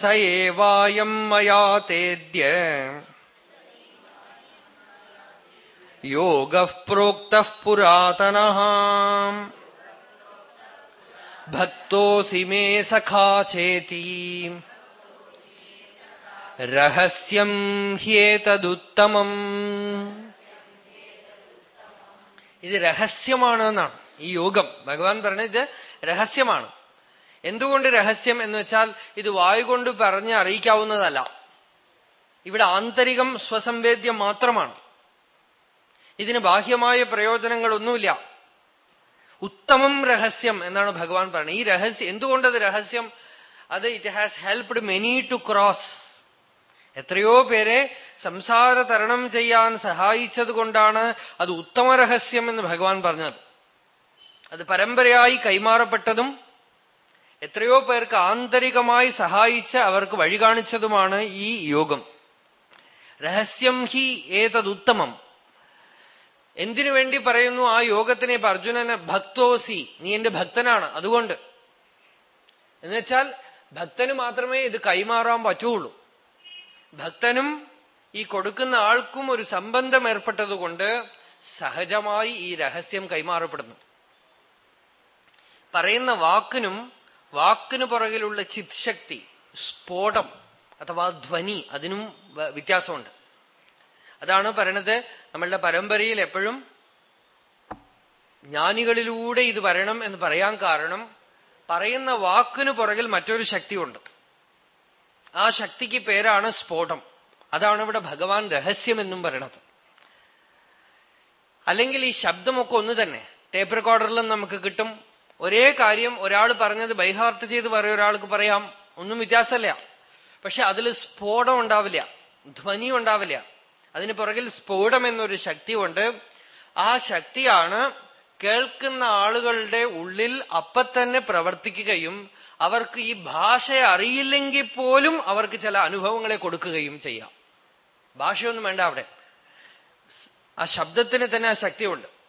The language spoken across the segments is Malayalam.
സ ഏവായം മയാ യോഗ പ്രോക്ത പുരാതന ഭക്തോസി മേ സഖാ ചേതി രഹസ്യം ഹ്യേതദുത്തമം ഇത് രഹസ്യമാണ് എന്നാണ് ഈ യോഗം. ഭഗവാൻ പറഞ്ഞത് ഇത് രഹസ്യമാണ്. എന്തുകൊണ്ട് രഹസ്യം എന്ന് വെച്ചാൽ ഇത് വായുകൊണ്ട് പറഞ്ഞ് അറിയിക്കാവുന്നതല്ല. ഇവിടെ ആന്തരികം സ്വസംവേദ്യം മാത്രമാണ്. ഇതിന് ബാഹ്യമായ പ്രയോജനങ്ങളൊന്നുമില്ല. ഉത്തമം രഹസ്യം എന്നാണ് ഭഗവാൻ പറയുന്നത്. ഈ രഹസ്യം എന്തുകൊണ്ടത് രഹസ്യം? അത് it has helped many to cross എത്രയോ പേരെ സംസാര തരണം ചെയ്യാൻ സഹായിച്ചത് കൊണ്ടാണ് അത് ഉത്തമ രഹസ്യം എന്ന് ഭഗവാൻ പറഞ്ഞത്. അത് പരമ്പരയായി കൈമാറപ്പെട്ടതും എത്രയോ പേർക്ക് ആന്തരികമായി സഹായിച്ച് അവർക്ക് വഴി കാണിച്ചതുമാണ് ഈ യോഗം. രഹസ്യം ഹി ഏതദുത്തമം. എന്തിനു വേണ്ടി പറയുന്നു ആ യോഗത്തിനെ ഇപ്പൊ അർജുനന് ഭക്തോസി നീ എന്റെ ഭക്തനാണ് അതുകൊണ്ട്. എന്നുവെച്ചാൽ ഭക്തന് മാത്രമേ ഇത് കൈമാറാൻ പറ്റുള്ളൂ. ഭക്തനും ഈ കൊടുക്കുന്ന ആൾക്കും ഒരു സംബന്ധം ഏർപ്പെട്ടതുകൊണ്ട് സഹജമായി ഈ രഹസ്യം കൈമാറപ്പെടുന്നു. പറയുന്ന വാക്കിനും വാക്കിന് പുറകിലുള്ള ചിത്ശക്തി സ്ഫോടം അഥവാ ധ്വനി അതിനും വ്യത്യാസമുണ്ട്. അതാണ് പറയണത് നമ്മളുടെ പരമ്പരയിൽ എപ്പോഴും ജ്ഞാനികളിലൂടെ ഇത് വരണം എന്ന് പറയാൻ കാരണം പറയുന്ന വാക്കിന് പുറകിൽ മറ്റൊരു ശക്തിയുണ്ട്. ആ ശക്തിക്ക് പേരാണ് സ്ഫോടം. അതാണ് ഇവിടെ ഭഗവാൻ രഹസ്യമെന്നും പറയണത്. അല്ലെങ്കിൽ ഈ ശബ്ദമൊക്കെ ഒന്ന് തന്നെ ടേപ്പ് റെക്കോർഡറിലും നമുക്ക് കിട്ടും ഒരേ കാര്യം ഒരാൾ പറഞ്ഞത് ബൈഹാർട്ട് ചെയ്ത് പറയും ഒരാൾക്ക് പറയാം ഒന്നും വ്യത്യാസമല്ല. പക്ഷെ അതിൽ സ്ഫോടം ഉണ്ടാവില്ല ധ്വനി ഉണ്ടാവില്ല. അതിന് പുറകിൽ സ്ഫോടം എന്നൊരു ശക്തി ഉണ്ട് ആ ശക്തിയാണ് കേൾക്കുന്ന ആളുകളുടെ ഉള്ളിൽ അപ്പത്തന്നെ പ്രവർത്തിക്കുകയും അവർക്ക് ഈ ഭാഷ അറിയില്ലെങ്കിൽ പോലും അവർക്ക് ചില അനുഭവങ്ങളെ കൊടുക്കുകയും ചെയ്യാം. ഭാഷയൊന്നും വേണ്ട അവിടെ. ആ ശബ്ദത്തിന് തന്നെ ആ ശക്തിയുണ്ട്.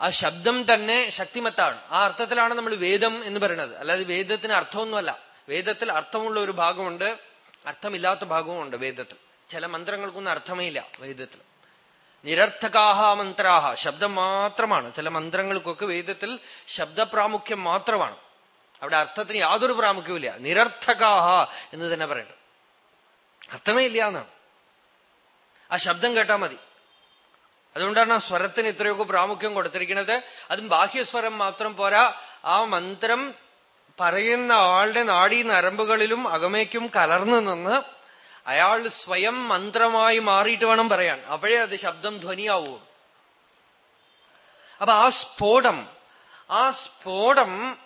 ആ ശബ്ദം തന്നെ ശക്തിമത്താണ്. ആ അർത്ഥത്തിലാണ് നമ്മൾ വേദം എന്ന് പറയുന്നത്. അല്ലാതെ വേദത്തിന് അർത്ഥമൊന്നുമല്ല. വേദത്തിൽ അർത്ഥമുള്ള ഒരു ഭാഗമുണ്ട് അർത്ഥമില്ലാത്ത ഭാഗവുമുണ്ട് വേദത്തിൽ. ചില മന്ത്രങ്ങൾക്കൊന്നും അർത്ഥമേ ഇല്ല വേദത്തിൽ. നിരർത്ഥകാഹ മന്ത്രാഹ ശബ്ദം മാത്രമാണ്. ചില മന്ത്രങ്ങൾക്കൊക്കെ വേദത്തിൽ ശബ്ദ പ്രാമുഖ്യം മാത്രമാണ്. അവിടെ അർത്ഥത്തിന് യാതൊരു പ്രാമുഖ്യവും ഇല്ല നിരർത്ഥകാഹ എന്ന് തന്നെ പറയണം. അർത്ഥമേ ഇല്ല എന്നാണ്. ആ ശബ്ദം കേട്ടാൽ മതി. അതുകൊണ്ടാണ് ആ സ്വരത്തിന് ഇത്രയൊക്കെ പ്രാമുഖ്യം കൊടുത്തിരിക്കുന്നത്. അതും ബാഹ്യസ്വരം മാത്രം പോരാ. ആ മന്ത്രം പറയുന്ന ആളുടെ നാടീ നരമ്പുകളിലും അകമയ്ക്കും കലർന്നു നിന്ന് അയാൾ സ്വയം മന്ത്രമായി മാറിയിട്ട് വേണം പറയാൻ. അപ്പോഴേ അത് ശബ്ദം ധ്വനിയാവൂ. അപ്പൊ ആ സ്ഫോടം ആ സ്ഫോടം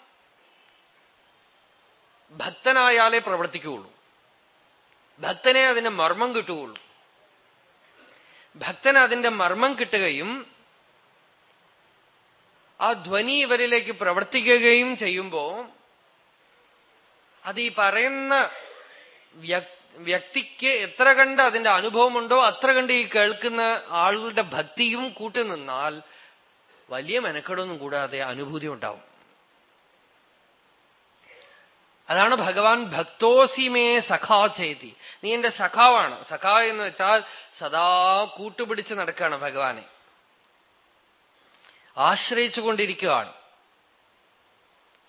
ഭക്തനായാലേ പ്രവർത്തിക്കുകയുള്ളൂ. ഭക്തനെ അതിന്റെ മർമ്മം കിട്ടുകയുള്ളൂ. ഭക്തന് അതിന്റെ മർമ്മം കിട്ടുകയും ആ ധ്വനി ഇവരിലേക്ക് പ്രവർത്തിക്കുകയും ചെയ്യുമ്പോ അത് ഈ പറയുന്ന വ്യക്തിക്ക് എത്ര കണ്ട് അതിന്റെ അനുഭവമുണ്ടോ അത്ര കണ്ട് ഈ കേൾക്കുന്ന ആളുകളുടെ ഭക്തിയും കൂട്ടുനിന്നാൽ വലിയ മെനക്കെടൊന്നും കൂടാതെ അനുഭൂതി ഉണ്ടാവും. അതാണ് ഭഗവാൻ ഭക്തോസിമേ സഖാ ചെയ്തി നീ എന്റെ സഖാവാണ്. സഖാ എന്ന് വെച്ചാൽ സദാ കൂട്ടുപിടിച്ച് നടക്കുകയാണ് ഭഗവാനെ. ആശ്രയിച്ചു കൊണ്ടിരിക്കുകയാണ്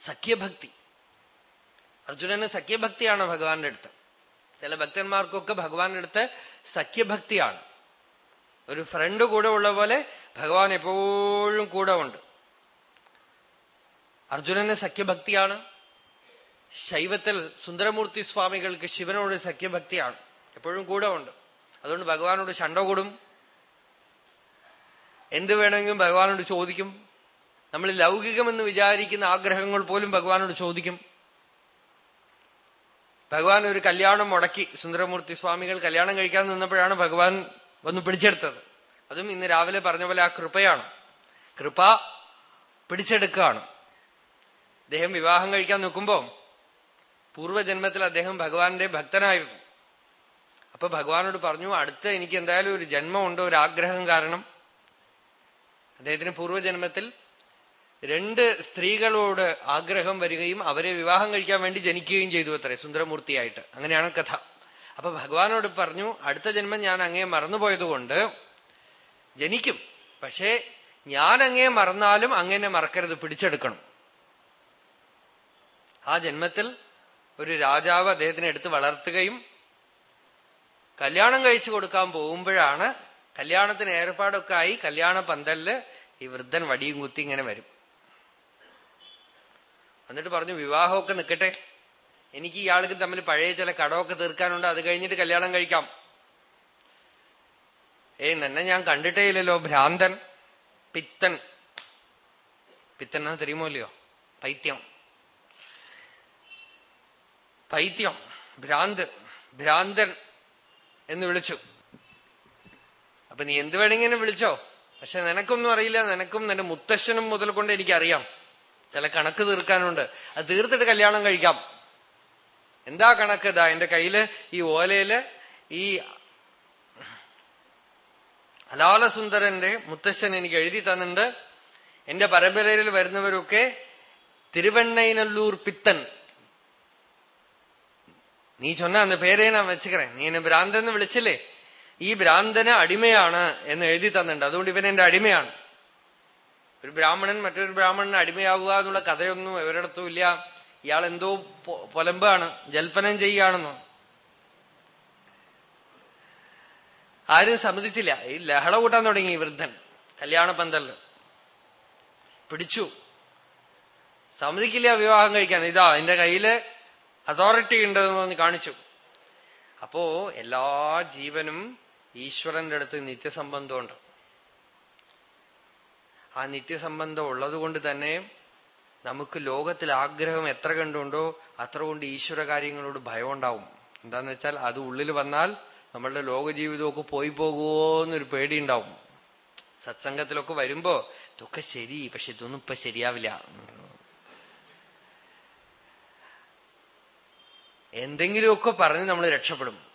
സഖ്യഭക്തി. അർജുനന് സഖ്യഭക്തിയാണ് ഭഗവാന്റെ അടുത്ത്. ചില ഭക്തന്മാർക്കൊക്കെ ഭഗവാന്റെ അടുത്ത് സഖ്യഭക്തിയാണ്. ഒരു ഫ്രണ്ട് കൂടെ ഉള്ള പോലെ ഭഗവാൻ എപ്പോഴും കൂടെ ഉണ്ട്. അർജുനന് സഖ്യഭക്തിയാണ്. ശൈവത്തിൽ സുന്ദരമൂർത്തി സ്വാമികൾക്ക് ശിവനോട് സഖ്യഭക്തിയാണ്. എപ്പോഴും കൂടെ ഉണ്ട്. അതുകൊണ്ട് ഭഗവാനോട് ശണ്ട കൂടും. എന്ത് വേണമെങ്കിലും ഭഗവാനോട് ചോദിക്കും. നമ്മൾ ലൗകികമെന്ന് വിചാരിക്കുന്ന ആഗ്രഹങ്ങൾ പോലും ഭഗവാനോട് ചോദിക്കും. ഭഗവാൻ ഒരു കല്യാണം മുടക്കി സുന്ദരമൂർത്തി സ്വാമികൾ കല്യാണം കഴിക്കാൻ നിന്നപ്പോഴാണ് ഭഗവാൻ വന്ന് പിടിച്ചെടുത്തത്. അതും ഇന്ന് രാവിലെ പറഞ്ഞ പോലെ ആ കൃപയാണ്. കൃപ പിടിച്ചെടുക്കുകയാണ്. അദ്ദേഹം വിവാഹം കഴിക്കാൻ നിൽക്കുമ്പോ പൂർവജന്മത്തിൽ അദ്ദേഹം ഭഗവാന്റെ ഭക്തനായിരുന്നു. അപ്പൊ ഭഗവാനോട് പറഞ്ഞു അടുത്ത എനിക്ക് എന്തായാലും ഒരു ജന്മമുണ്ട് ഒരു ആഗ്രഹം കാരണം. അദ്ദേഹത്തിന് പൂർവജന്മത്തിൽ രണ്ട് സ്ത്രീകളോട് ആഗ്രഹം വരികയും അവരെ വിവാഹം കഴിക്കാൻ വേണ്ടി ജനിക്കുകയും ചെയ്തു അത്രേ സുന്ദരമൂർത്തിയായിട്ട്. അങ്ങനെയാണ് കഥ. അപ്പൊ ഭഗവാനോട് പറഞ്ഞു അടുത്ത ജന്മം ഞാൻ അങ്ങേ മറന്നുപോയതുകൊണ്ട് ജനിക്കും. പക്ഷേ ഞാൻ അങ്ങേ മറന്നാലും അങ്ങനെ മറക്കരുത് പിടിച്ചെടുക്കണം. ആ ജന്മത്തിൽ ഒരു രാജാവ് അദ്ദേഹത്തിനെ എടുത്ത് വളർത്തുകയും കല്യാണം കഴിച്ചു കൊടുക്കാൻ പോകുമ്പോഴാണ് കല്യാണത്തിന് ഏർപ്പാടൊക്കെ ആയി കല്യാണ പന്തലിൽ ഈ വൃദ്ധൻ വടിയും കുത്തി ഇങ്ങനെ വരും. എന്നിട്ട് പറഞ്ഞു വിവാഹമൊക്കെ നിൽക്കട്ടെ. എനിക്ക് ഇയാൾക്ക് തമ്മിൽ പഴയ ചില കടമൊക്കെ തീർക്കാനുണ്ട്. അത് കഴിഞ്ഞിട്ട് കല്യാണം കഴിക്കാം. ഏയ് നിന്നെ ഞാൻ കണ്ടിട്ടേ ഇല്ലല്ലോ ഭ്രാന്തൻ. പിത്തൻ. പിത്തൻ എന്ന് തെരയുമോ ഇല്ലയോ? പൈത്യം. പൈത്യം ഭ്രാന്ത് ഭ്രാന്തൻ എന്ന് വിളിച്ചു. അപ്പൊ നീ എന്ത് വേണമെങ്കിലും വിളിച്ചോ. പക്ഷെ നിനക്കൊന്നും അറിയില്ല. നിനക്കും നിന്റെ മുത്തശ്ശനും മുതൽ കൊണ്ട് എനിക്കറിയാം. ചില കണക്ക് തീർക്കാനുണ്ട്. അത് തീർത്തിട്ട് കല്യാണം കഴിക്കാം. എന്താ കണക്ക്? ഇതാ എന്റെ കയ്യിൽ ഈ ഓലയിൽ ഈ അലാലസുന്ദരന്റെ മുത്തശ്ശൻ എനിക്ക് എഴുതി തന്നിട്ടുണ്ട്. എന്റെ പരമ്പരയിൽ വരുന്നവരൊക്കെ തിരുവണ്ണൈനല്ലൂർ പിത്തൻ നീ ചൊന്ന അന്ന് പേരേ ഞാൻ വെച്ചുക്കറേ നീ എന്നെ ഭ്രാന്തൻ വിളിച്ചില്ലേ? ഈ ഭ്രാന്തന് അടിമയാണ് എന്ന് എഴുതി തന്നിട്ടുണ്ട്. അതുകൊണ്ട് ഇവൻ എന്റെ അടിമയാണ്. ഒരു ബ്രാഹ്മണൻ മറ്റൊരു ബ്രാഹ്മണന് അടിമയാവുക എന്നുള്ള കഥയൊന്നും ഇവരിടത്തും ഇല്ല. ഇയാൾ എന്തോ പൊലമ്പാണ്. ജൽപ്പനം ചെയ്യുകയാണെന്നോ. ആരും സമ്മതിച്ചില്ല. ഈ ലഹള കൂട്ടാൻ തുടങ്ങി വൃദ്ധൻ. കല്യാണ പന്തലിൽ പിടിച്ചു. സമ്മതിക്കില്ല വിവാഹം കഴിക്കാൻ. ഇതാ എന്റെ കയ്യിൽ അതോറിറ്റി ഉണ്ട് എന്ന് പറഞ്ഞ് കാണിച്ചു. അപ്പോ എല്ലാ ജീവനും ഈശ്വരന്റെ അടുത്ത് നിത്യസംബന്ധമുണ്ട്. ആ നിത്യസംബന്ധം ഉള്ളതുകൊണ്ട് തന്നെ നമുക്ക് ലോകത്തിൽ ആഗ്രഹം എത്ര കണ്ടുണ്ടോ അത്ര കൊണ്ട് ഈശ്വര കാര്യങ്ങളോട് ഭയം ഉണ്ടാവും എന്താന്ന് വെച്ചാൽ അത് ഉള്ളിൽ വന്നാൽ നമ്മളുടെ ലോക ജീവിതമൊക്കെ പോയി പോകുമോ എന്നൊരു പേടി ഉണ്ടാവും സത്സംഗത്തിലൊക്കെ വരുമ്പോ ഇതൊക്കെ ശരി പക്ഷെ ഇതൊന്നും ഇപ്പൊ ശരിയാവില്ല. എന്തെങ്കിലുമൊക്കെ പറഞ്ഞ് നമ്മൾ രക്ഷപ്പെടും.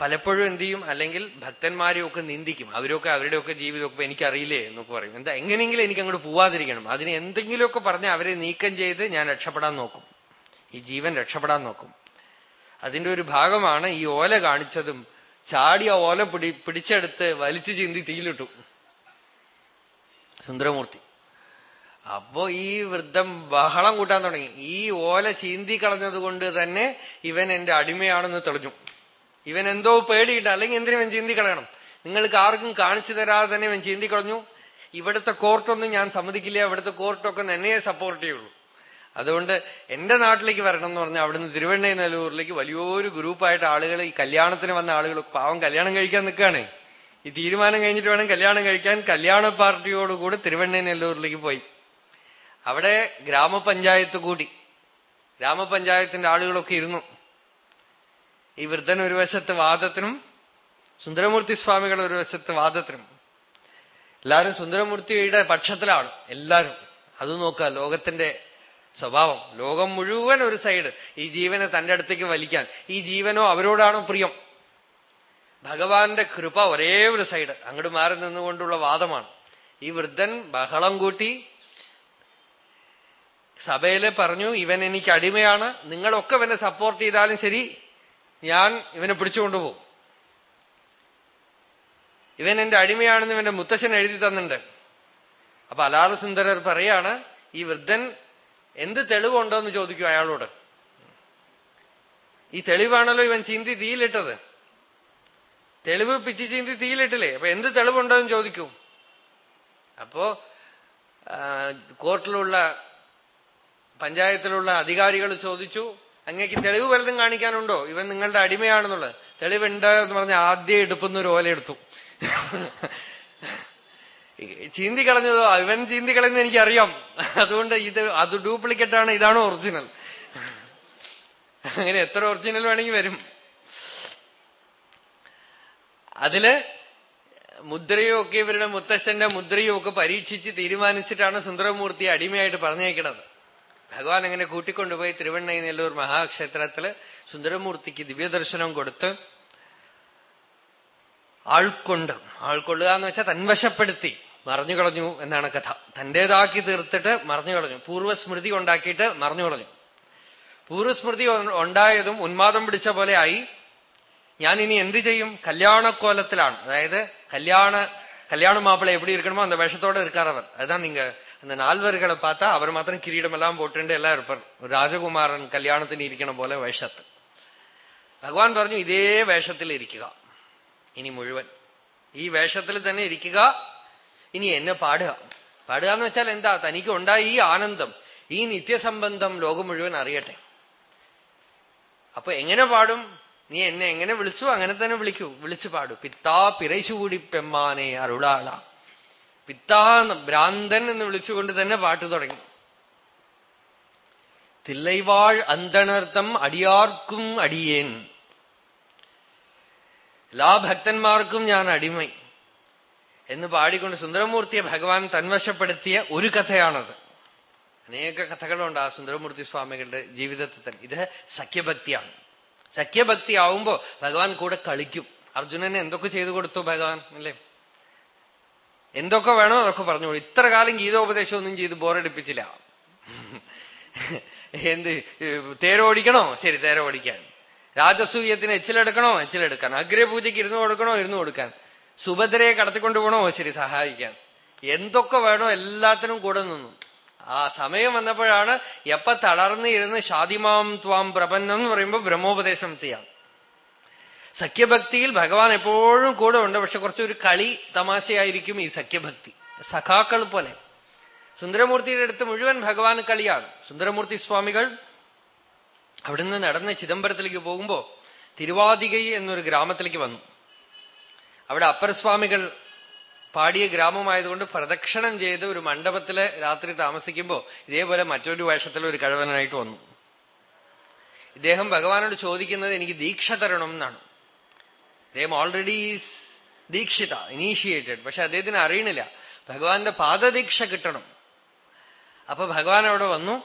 പലപ്പോഴും എന്ത് ചെയ്യും? അല്ലെങ്കിൽ ഭക്തന്മാരെയൊക്കെ നിന്ദിക്കും. അവരൊക്കെ അവരുടെയൊക്കെ ജീവിതമൊക്കെ എനിക്കറിയില്ലേ എന്നൊക്കെ പറയും. എന്താ എങ്ങനെയെങ്കിലും എനിക്ക് അങ്ങോട്ട് പോവാതിരിക്കണം. അതിന് എന്തെങ്കിലുമൊക്കെ പറഞ്ഞ് അവരെ നീക്കം ചെയ്ത് ഞാൻ രക്ഷപ്പെടാൻ നോക്കും. ഈ ജീവൻ രക്ഷപ്പെടാൻ നോക്കും. അതിന്റെ ഒരു ഭാഗമാണ് ഈ ഓല കാണിച്ചതും ചാടി ആ ഓല പിടി പിടിച്ചെടുത്ത് വലിച്ചു ചിന്തി തീയിലിട്ടു. സുന്ദരമൂർത്തി. അപ്പോ ഈ വൃദ്ധം ബഹളം കൂട്ടാൻ തുടങ്ങി. ഈ ഓല ചീന്തി കളഞ്ഞത് കൊണ്ട് തന്നെ ഇവൻ എന്റെ അടിമയാണെന്ന് തെളിഞ്ഞു. ഇവൻ എന്തോ പേടിയിട്ട് അല്ലെങ്കിൽ എന്തിനും ഇവൻ ചീന്തി കളയണം. നിങ്ങൾക്ക് ആർക്കും കാണിച്ചു തരാതെ തന്നെ ഇവൻ ചീന്തി കളഞ്ഞു. ഇവിടുത്തെ കോർട്ടൊന്നും ഞാൻ സമ്മതിക്കില്ല. ഇവിടുത്തെ കോർട്ടൊക്കെ എന്നെയെ സപ്പോർട്ട് ചെയ്യുള്ളൂ. അതുകൊണ്ട് എന്റെ നാട്ടിലേക്ക് വരണം എന്ന് പറഞ്ഞാൽ അവിടുന്ന് തിരുവണ്ണയനല്ലൂരിലേക്ക് വലിയൊരു ഗ്രൂപ്പായിട്ട് ആളുകൾ ഈ കല്യാണത്തിന് വന്ന ആളുകൾ പാവം കല്യാണം കഴിക്കാൻ നിൽക്കുകയാണ്. ഈ തീരുമാനം കഴിഞ്ഞിട്ട് വേണം കല്യാണം കഴിക്കാൻ. കല്യാണ പാർട്ടിയോടുകൂടി തിരുവണ്ണയനല്ലൂരിലേക്ക് പോയി. അവിടെ ഗ്രാമപഞ്ചായത്ത് കൂടി. ഗ്രാമപഞ്ചായത്തിന്റെ ആളുകളൊക്കെ ഇരുന്നു. ഈ വൃദ്ധൻ ഒരു വശത്ത് വാദത്തിനും സുന്ദരമൂർത്തി സ്വാമികൾ ഒരു വശത്ത് വാദത്തിനും. എല്ലാരും സുന്ദരമൂർത്തിയുടെ പക്ഷത്തിലാണ്. എല്ലാരും അത് നോക്കുക ലോകത്തിന്റെ സ്വഭാവം. ലോകം മുഴുവൻ ഒരു സൈഡ്. ഈ ജീവനെ തന്റെ അടുത്തേക്ക് വലിക്കാൻ. ഈ ജീവനോ അവരോടാണോ പ്രിയം? ഭഗവാന്റെ കൃപ ഒരേ ഒരു സൈഡ്. അങ്ങോട്ട് മാറി നിന്നുകൊണ്ടുള്ള വാദമാണ്. ഈ വൃദ്ധൻ ബഹളം കൂട്ടി സഭയിൽ പറഞ്ഞു ഇവൻ എനിക്ക് അടിമയാണ്. നിങ്ങളൊക്കെ ഇവനെ സപ്പോർട്ട് ചെയ്താലും ശരി ഞാൻ ഇവനെ പിടിച്ചുകൊണ്ടുപോകും. ഇവൻ എന്റെ അടിമയാണെന്ന് ഇവന്റെ മുത്തശ്ശൻ എഴുതി തന്നിട്ടുണ്ട്. അപ്പൊ അലാറസുന്ദരർ പറയാണ് ഈ വൃദ്ധൻ എന്ത് തെളിവുണ്ടോ എന്ന് ചോദിക്കും അയാളോട്. ഈ തെളിവാണല്ലോ ഇവൻ ചീന്തി തീയിലിട്ടത്. തെളിവ് പിച്ച് ചീന്തി തീയിലിട്ടില്ലേ? അപ്പൊ എന്ത് തെളിവുണ്ടോ എന്ന് ചോദിക്കും. അപ്പോ കോർട്ടിലുള്ള പഞ്ചായത്തിലുള്ള അധികാരികൾ ചോദിച്ചു അങ്ങേക്ക് തെളിവ് വലുതും കാണിക്കാനുണ്ടോ? ഇവൻ നിങ്ങളുടെ അടിമയാണെന്നുള്ളത്. തെളിവുണ്ട് എന്ന് പറഞ്ഞ ആദ്യം എടുപ്പുന്ന ഒരു ഓല എടുത്തു. ചീന്തി കളഞ്ഞതോ? ഇവൻ ചീന്തി കളഞ്ഞത് എനിക്കറിയാം. അതുകൊണ്ട് ഇത് അത് ഡ്യൂപ്ലിക്കേറ്റ് ആണ്. ഇതാണ് ഒറിജിനൽ അങ്ങനെ എത്ര ഒറിജിനൽ വേണമെങ്കിൽ വരും. അതിൽ മുദ്രയോ ഒക്കെ ഇവരുടെ മുത്തശ്ശന്റെ മുദ്രയോ ഒക്കെ പരീക്ഷിച്ച് തീരുമാനിച്ചിട്ടാണ് സുന്ദരമൂർത്തി അടിമയായിട്ട് പറഞ്ഞേക്കണത് ഭഗവാൻ അങ്ങനെ കൂട്ടിക്കൊണ്ടുപോയി തിരുവണ്ണൈ നെല്ലൂർ മഹാക്ഷേത്രത്തിൽ സുന്ദരമൂർത്തിക്ക് ദിവ്യദർശനം കൊടുത്ത് ആൾക്കൊണ്ട് ആൾക്കൊള്ളുക എന്ന് വെച്ചാൽ തൻവശപ്പെടുത്തി മറിഞ്ഞു കളഞ്ഞു എന്നാണ് കഥ. തന്റേതാക്കി തീർത്തിട്ട് മറിഞ്ഞു കളഞ്ഞു. പൂർവസ്മൃതി ഉണ്ടാക്കിയിട്ട് മറിഞ്ഞു കളഞ്ഞു. പൂർവസ്മൃതി ഉണ്ടായതും ഉന്മാദം പിടിച്ച പോലെ ആയി. ഞാൻ ഇനി എന്ത് ചെയ്യും? കല്യാണക്കോലത്തിലാണ്. അതായത് കല്യാണ കല്യാണ മാപ്പിള എവിടെ ഇരിക്കണമോ അന്ത വേഷത്തോടെ ഇരിക്കാറവർ അതാണ് നിങ്ങൾ அந்த நால்வர்களை பார்த்தா அவர் மாத்திரம் கிரீடம் எல்லாம் போட்டுட்டு எல்லாம் இருப்பார் ஒரு രാജകുമാരൻ കല്യാണത്തിന് ഇരിക്കണ പോലെ വേഷത്ത് ഭഗവാൻ പറഞ്ഞു ഇതേ വേഷത്തിൽ ഇരിക്കുക ഇനി മുഴുവൻ ഈ വേഷത്തിൽ തന്നെ ഇരിക്കുക ഇനി എന്നെ പാടുക പാടുക എന്ന് വെച്ചാൽ എന്താ തനിക്ക് ഉണ്ടായ ഈ ആനന്ദം ഈ നിത്യസംബന്ധം ലോകം മുഴുവൻ അറിയട്ടെ അപ്പൊ എങ്ങനെ പാടും നീ എന്നെ എങ്ങനെ വിളിച്ചു അങ്ങനെ തന്നെ വിളിക്കൂ വിളിച്ചു പാടൂ പിത്താ പിറൈശുകൂടി പെമ്മാനെ അരുളാള പിത്താ ഭ്രാന്തൻ എന്ന് വിളിച്ചുകൊണ്ട് തന്നെ പാട്ട് തുടങ്ങി. തില്ലൈവാൾ അന്തണർത്ഥം അടിയാർക്കും അടിയേൻ. എല്ലാ ഭക്തന്മാർക്കും ഞാൻ അടിമൈ. എന്ന് പാടിക്കൊണ്ട് സുന്ദരമൂർത്തിയെ ഭഗവാൻ തന്വശപ്പെടുത്തിയ ഒരു കഥയാണത്. അനേക കഥകളുണ്ട് ആ സുന്ദരമൂർത്തി സ്വാമികളുടെ ജീവിതത്തിൽ. തന്നെ ഇത് സഖ്യഭക്തിയാണ്. സഖ്യഭക്തി ആവുമ്പോ ഭഗവാൻ കൂടെ കളിക്കും. അർജുനനെ എന്തൊക്കെ ചെയ്തു കൊടുത്തു ഭഗവാൻ അല്ലേ? എന്തൊക്കെ വേണോ അതൊക്കെ പറഞ്ഞോളൂ. ഇത്ര കാലം ഗീതോപദേശം ഒന്നും ചെയ്ത് ബോറടിപ്പിച്ചില്ല എന്ത് തേരോടിക്കണോ? ശരി തേരോടിക്കാൻ. രാജസൂയത്തിന് എച്ചിലെടുക്കണോ? എച്ചിലെടുക്കാൻ. അഗ്രപൂജയ്ക്ക് ഇരുന്നു കൊടുക്കണോ? ഇരുന്നു കൊടുക്കാൻ. സുഭദ്രയെ കടത്തിക്കൊണ്ടുപോകണോ ശരി സഹായിക്കാൻ. എന്തൊക്കെ വേണോ എല്ലാത്തിനും കൂടെ നിന്നു. ആ സമയം വന്നപ്പോഴാണ് എപ്പ തളർന്ന് ഇരുന്ന് ഷാദിമാം ത്വാം പ്രപന്നം എന്ന് പറയുമ്പോൾ ബ്രഹ്മോപദേശം ചെയ്യാം. സഖ്യഭക്തിയിൽ ഭഗവാൻ എപ്പോഴും കൂടെ ഉണ്ട്. പക്ഷെ കുറച്ചൊരു കളി തമാശയായിരിക്കും ഈ സഖ്യഭക്തി. സഖാക്കൾ പോലെ. സുന്ദരമൂർത്തിയുടെ അടുത്ത് മുഴുവൻ ഭഗവാൻ കളിയാണ്. സുന്ദരമൂർത്തി സ്വാമികൾ അവിടുന്ന് നടന്ന് ചിദംബരത്തിലേക്ക് പോകുമ്പോ തിരുവാതികൈ എന്നൊരു ഗ്രാമത്തിലേക്ക് വന്നു. അവിടെ അപ്പരസ്വാമികൾ പാടിയ ഗ്രാമമായതുകൊണ്ട് പ്രദക്ഷിണം ചെയ്ത് ഒരു മണ്ഡപത്തിൽ രാത്രി താമസിക്കുമ്പോ ഇതേപോലെ മറ്റൊരു വേഷത്തിൽ ഒരു കഴിവനായിട്ട് വന്നു. ഇദ്ദേഹം ഭഗവാനോട് ചോദിക്കുന്നത് എനിക്ക് ദീക്ഷ തരണം എന്നാണ്. അദ്ദേഹം ഓൾറെഡി ദീക്ഷിത ഇനീഷ്യേറ്റഡ് പക്ഷെ അദ്ദേഹത്തിന് അറിയണില്ല. ഭഗവാന്റെ പാദദീക്ഷ കിട്ടണം. അപ്പൊ ഭഗവാൻ അവിടെ വന്നു.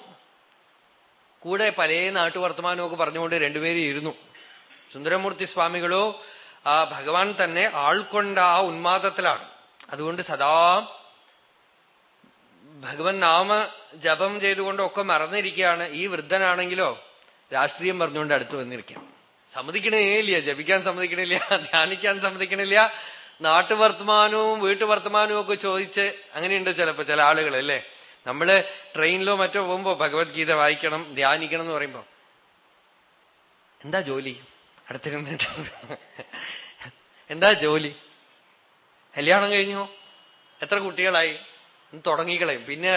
കൂടെ പല നാട്ടുവർത്തമാനമൊക്കെ പറഞ്ഞുകൊണ്ട് രണ്ടുപേരും ഇരുന്നു. സുന്ദരമൂർത്തി സ്വാമികളോ ആ ഭഗവാൻ തന്നെ ആൾക്കൊണ്ട ആ ഉന്മാദത്തിലാണ്. അതുകൊണ്ട് സദാ ഭഗവൻ നാമ ജപം ചെയ്തുകൊണ്ടൊക്കെ മറന്നിരിക്കുകയാണ്. ഈ വൃദ്ധനാണെങ്കിലോ രാഷ്ട്രീയം പറഞ്ഞുകൊണ്ട് അടുത്ത് വന്നിരിക്കാം സമ്മതിക്കണേ ഇല്ല ജപിക്കാൻ സമ്മതിക്കണില്ല ധ്യാനിക്കാൻ സമ്മതിക്കണില്ല നാട്ടുവർത്തമാനവും വീട്ടുവർത്തമാനവും ഒക്കെ ചോദിച്ച് അങ്ങനെയുണ്ട് ചിലപ്പോ ചില ആളുകൾ അല്ലേ? നമ്മൾ ട്രെയിനിലോ മറ്റോ പോകുമ്പോ ഭഗവത്ഗീത വായിക്കണം ധ്യാനിക്കണം എന്ന് പറയുമ്പോ. എന്താ ജോലി? അടുത്തിരുന്നിട്ട് എന്താ ജോലി? കല്യാണം കഴിഞ്ഞോ? എത്ര കുട്ടികളായി? തുടങ്ങിക്കളയും. പിന്നെ